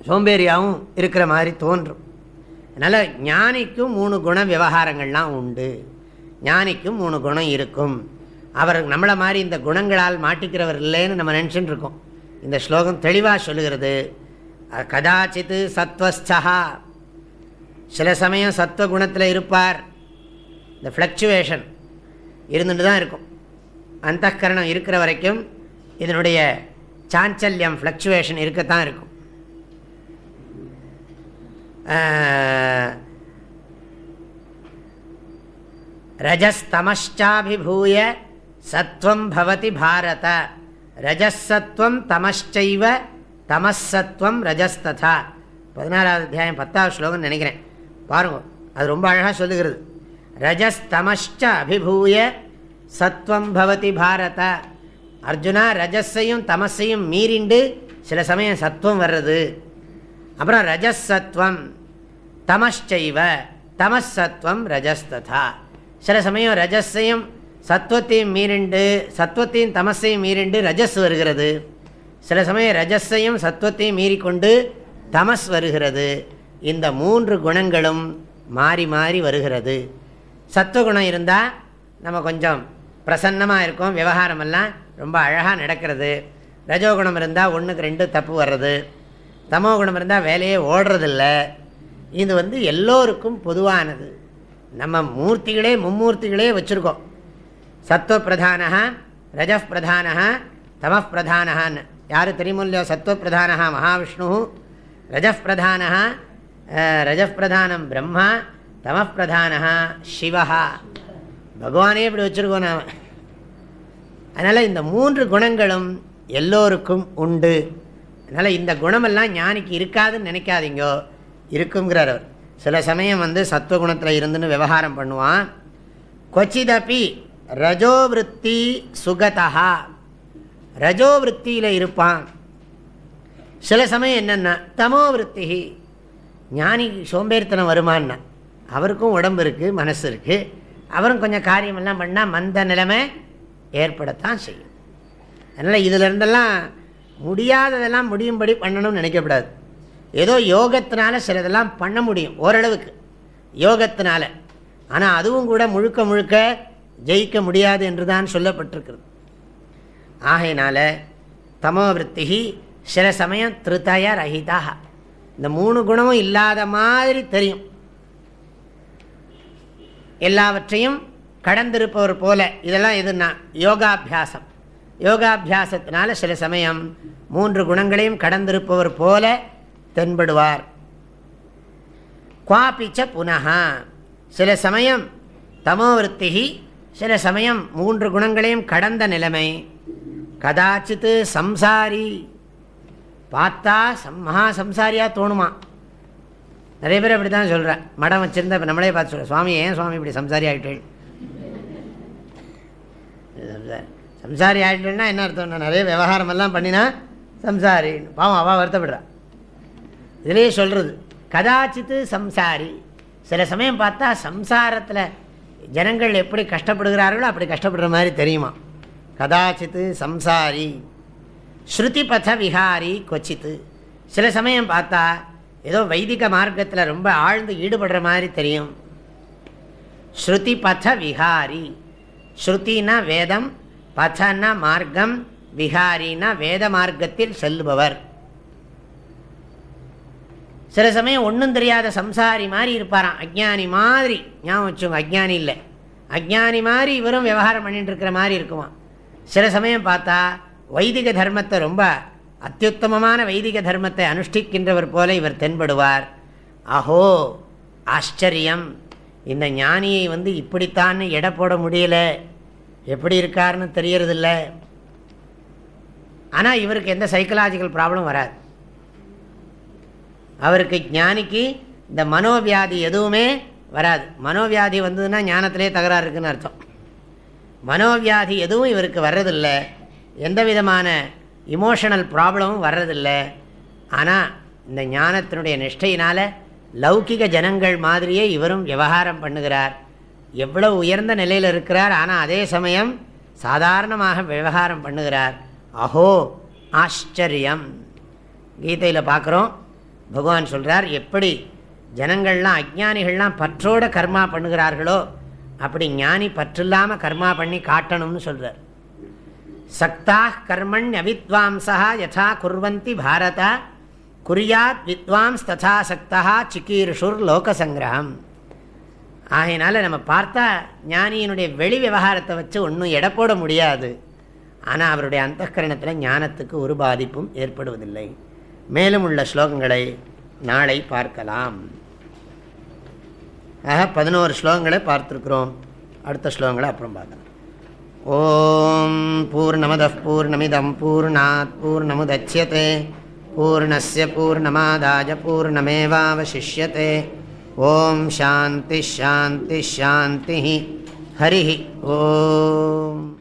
சோம்பேறியாகவும் இருக்கிற மாதிரி தோன்றும். அதனால் ஞானிக்கும் மூணு குண விவகாரங்கள்லாம் உண்டு. ஞானிக்கும் மூணு குணம் இருக்கும். அவர் நம்மளை மாதிரி இந்த குணங்களால் மாட்டிக்கிறவர் இல்லைன்னு நம்ம நினச்சிட்டு இருக்கோம். இந்த ஸ்லோகம் தெளிவாக சொல்லுகிறது. கதாச்சித்து சத்வஸ்தா சில சமயம் சத்துவ குணத்தில் இருப்பார். இந்த ஃப்ளக்சுவேஷன் இருந்துட்டு தான் இருக்கும். அந்த கரணம் இருக்கிற வரைக்கும் இதனுடைய சாஞ்சல்யம் ஃப்ளக்சுவேஷன் இருக்கத்தான் இருக்கும். ரஜஸ்தமஷ்டாபிபூய சத்வம் பவதி பாரத. ரஜசத்வம் தமஷ்டைவ தமசத்துவம் ரஜஸ்ததா. பதினாறாவது அத்தியாயம் பத்தாவது ஸ்லோகம் நினைக்கிறேன். பாருங்க அது ரொம்ப அழகாக சொல்லுகிறது. ரஜஸ்தமஷ்ட அபிபூய சத்வம் பவதி பாரத. அர்ஜுனா ரஜஸையும் தமசையும் மீறிண்டு சில சமயம் சத்துவம் வர்றது. அப்புறம் ரஜசத்வம் தமஷ்டைவ தமசத்வம் ரஜஸ்ததா. சில சமயம் ரஜஸையும் சத்வத்தையும் மீறிண்டு சத்வத்தையும் தமசையும் மீறிண்டு ரஜஸ் வருகிறது. சில சமயம் ரஜஸையும் சத்துவத்தையும் மீறிக்கொண்டு தமஸ் வருகிறது. இந்த மூன்று குணங்களும் மாறி மாறி வருகிறது. சத்துவகுணம் இருந்தால் நம்ம கொஞ்சம் பிரசன்னமாக இருக்கும் விவகாரமெல்லாம் ரொம்ப அழகாக நடக்கிறது. ரஜோகுணம் இருந்தால் ஒன்றுக்கு ரெண்டு தப்பு வர்றது. தமோ குணம் இருந்தால் வேலையே ஓடுறதில்ல. இது வந்து எல்லோருக்கும் பொதுவானது. நம்ம மூர்த்திகளே மும்மூர்த்திகளே வச்சுருக்கோம். சத்துவ பிரதானா ரஜப் பிரதானா தமப் பிரதானஹான்னு. யார் தெரியுமோ சத்வப்பிரதானா மகாவிஷ்ணு ரஜப் ரஜப்பிரதானம் பிரம்மா தமப்பிரதானா சிவா பகவானே இப்படி வச்சுருக்கோம் நாம். அதனால் இந்த மூன்று குணங்களும் எல்லோருக்கும் உண்டு. அதனால் இந்த குணமெல்லாம் ஞானிக்கு இருக்காதுன்னு நினைக்காதீங்கோ. இருக்குங்கிறார் அவர். சில சமயம் வந்து சத்துவகுணத்தில் இருந்துன்னு விவகாரம் பண்ணுவான். கொச்சிதபி ரஜோவிருத்தி சுகதா ரஜோ விற்த்தியில் இருப்பான். சில சமயம் என்னென்னா தமோவிருத்தி ஞானி சோம்பேறித்தனம் வருமானா அவருக்கும் உடம்பு இருக்குது மனசு இருக்குது அவரும் கொஞ்சம் காரியமெல்லாம் பண்ணால் மந்த நிலைமை ஏற்படத்தான் செய்யும். அதனால் இதிலிருந்தெல்லாம் முடியாததெல்லாம் முடியும்படி பண்ணணும்னு நினைக்கக்கூடாது. ஏதோ யோகத்தினால சிலதெல்லாம் பண்ண முடியும் ஓரளவுக்கு. யோகத்தினால. ஆனால் அதுவும் கூட முழுக்க முழுக்க ஜெயிக்க முடியாது என்று தான் சொல்லப்பட்டிருக்கிறது. ஆகையினால தமோவிருத்தி சில சமயம் திருத்தய ரஹிதாக இந்த மூணு குணமும் இல்லாத மாதிரி தெரியும். எல்லாவற்றையும் கடந்திருப்பவர் போல இதெல்லாம் எதுனா யோகாபியாசம். யோகாபியாசத்தினால சில சமயம் மூன்று குணங்களையும் கடந்திருப்பவர் போல தென்படுவார். குவாபிச்ச புனகா சில சமயம் தமோவிருத்தி சில சமயம் மூன்று குணங்களையும் கடந்த நிலைமை கதாச்சித்து சம்சாரி. பார்த்தா சம் மகா சம்சாரியாக தோணுமா? நிறைய பேர் அப்படி தான் சொல்கிறேன் மடம் வச்சுருந்தா இப்போ நம்மளே பார்த்து சொல்கிறேன் சுவாமி ஏன் சுவாமி இப்படி சம்சாரி ஆகிட்டேன் சம்சாரி ஆகிட்டேன்னா என்ன அர்த்தம்? நான் நிறைய விவகாரமெல்லாம் பண்ணினா சம்சாரி. பாவம் அவா வருத்தப்படுறான் இதுலேயே சொல்கிறது கதாச்சித்து சம்சாரி. சில சமயம் பார்த்தா சம்சாரத்தில் ஜனங்கள் எப்படி கஷ்டப்படுகிறார்களோ அப்படி கஷ்டப்படுற மாதிரி தெரியுமா? கதாச்சித்து சம்சாரி. ஸ்ருதி பத விஹாரி கொச்சித்து சில சமயம் பார்த்தா ஏதோ வைதிக மார்க்கத்தில் ரொம்ப ஆழ்ந்து ஈடுபடுற மாதிரி தெரியும். ஸ்ருதி பத விஹாரி ஸ்ருத்தினா வேதம் பதன்னா மார்க்கம் விஹாரினா வேத மார்க்கத்தில் செல்லுபவர். சில சமயம் ஒன்றும் தெரியாத சம்சாரி மாதிரி இருப்பாராம். அஜ்ஞானி மாதிரி. ஞாபகம் வச்சுங்க அஜ்ஞானி இல்லை. அஜ்ஞானி மாதிரி இவரும் விவகாரம் பண்ணிட்டு இருக்கிற மாதிரி இருக்குமா சில சமயம் பார்த்தா வைதிக தர்மத்தை ரொம்ப அத்தியுத்தமமான வைதிக தர்மத்தை அனுஷ்டிக்கின்றவர் போல இவர் தென்படுவார். அஹோ ஆச்சரியம். இந்த ஞானியை வந்து இப்படித்தான் எடை போட முடியல. எப்படி இருக்காருன்னு தெரியறதில்ல. ஆனால் இவருக்கு எந்த சைக்கலாஜிக்கல் ப்ராப்ளம் வராது. அவருக்கு ஞானிக்கு இந்த மனோவியாதி எதுவுமே வராது. மனோவியாதி வந்ததுன்னா ஞானத்திலே தகராறு இருக்குன்னு அர்த்தம். மனோவியாதி எதுவும் இவருக்கு வர்றதில்லை. எந்த விதமான இமோஷனல் ப்ராப்ளமும் வர்றதில்லை. ஆனால் இந்த ஞானத்தினுடைய நிஷ்டையினால் லௌகிக ஜனங்கள் மாதிரியே இவரும் விவகாரம் பண்ணுகிறார். எவ்வளோ உயர்ந்த நிலையில் இருக்கிறார் ஆனால் அதே சமயம் சாதாரணமாக விவகாரம் பண்ணுகிறார். அஹோ ஆச்சரியம். கீதையில் பார்க்குறோம் பகவான் சொல்கிறார் எப்படி ஜனங்கள்லாம் அஜ்ஞானிகள்லாம் பற்றோட கர்மா பண்ணுகிறார்களோ அப்படி ஞானி பற்றில்லாமல் கர்மா பண்ணி காட்டணும்னு சொல்கிறார் சக்தா கர்மண் அவித்வாம்சா யதா குர்வந்தி பாரத குறியாத் வித்வாம்ஸ் ததா சக்தா சிக்கீர்ஷுர் லோகசங்கிரகம். ஆகையினால நம்ம பார்த்தா ஞானியினுடைய வெளி விவகாரத்தை வச்சு ஒன்றும் எடை போட முடியாது. ஆனால் அவருடைய அந்தகரணத்தில் ஞானத்துக்கு ஒரு பாதிப்பும் ஏற்படுவதில்லை. மேலும் உள்ள ஸ்லோகங்களை நாளை பார்க்கலாம். ஆக பதினோரு ஸ்லோகங்களை பார்த்துருக்குறோம். அடுத்த ஸ்லோகங்களை அப்புறம் பார்க்கலாம். ஓம் பூர்ணமத பூர்ணமிதம் பூர்ணாத் பூர்ணமுதட்சியதே பூர்ணஸ்ய பூர்ணமாதாஜ பூர்ணமேவாவசிஷ்யते ஓம் சாந்தி ஷாந்தி ஷாந்தி ஹரி ஓம்.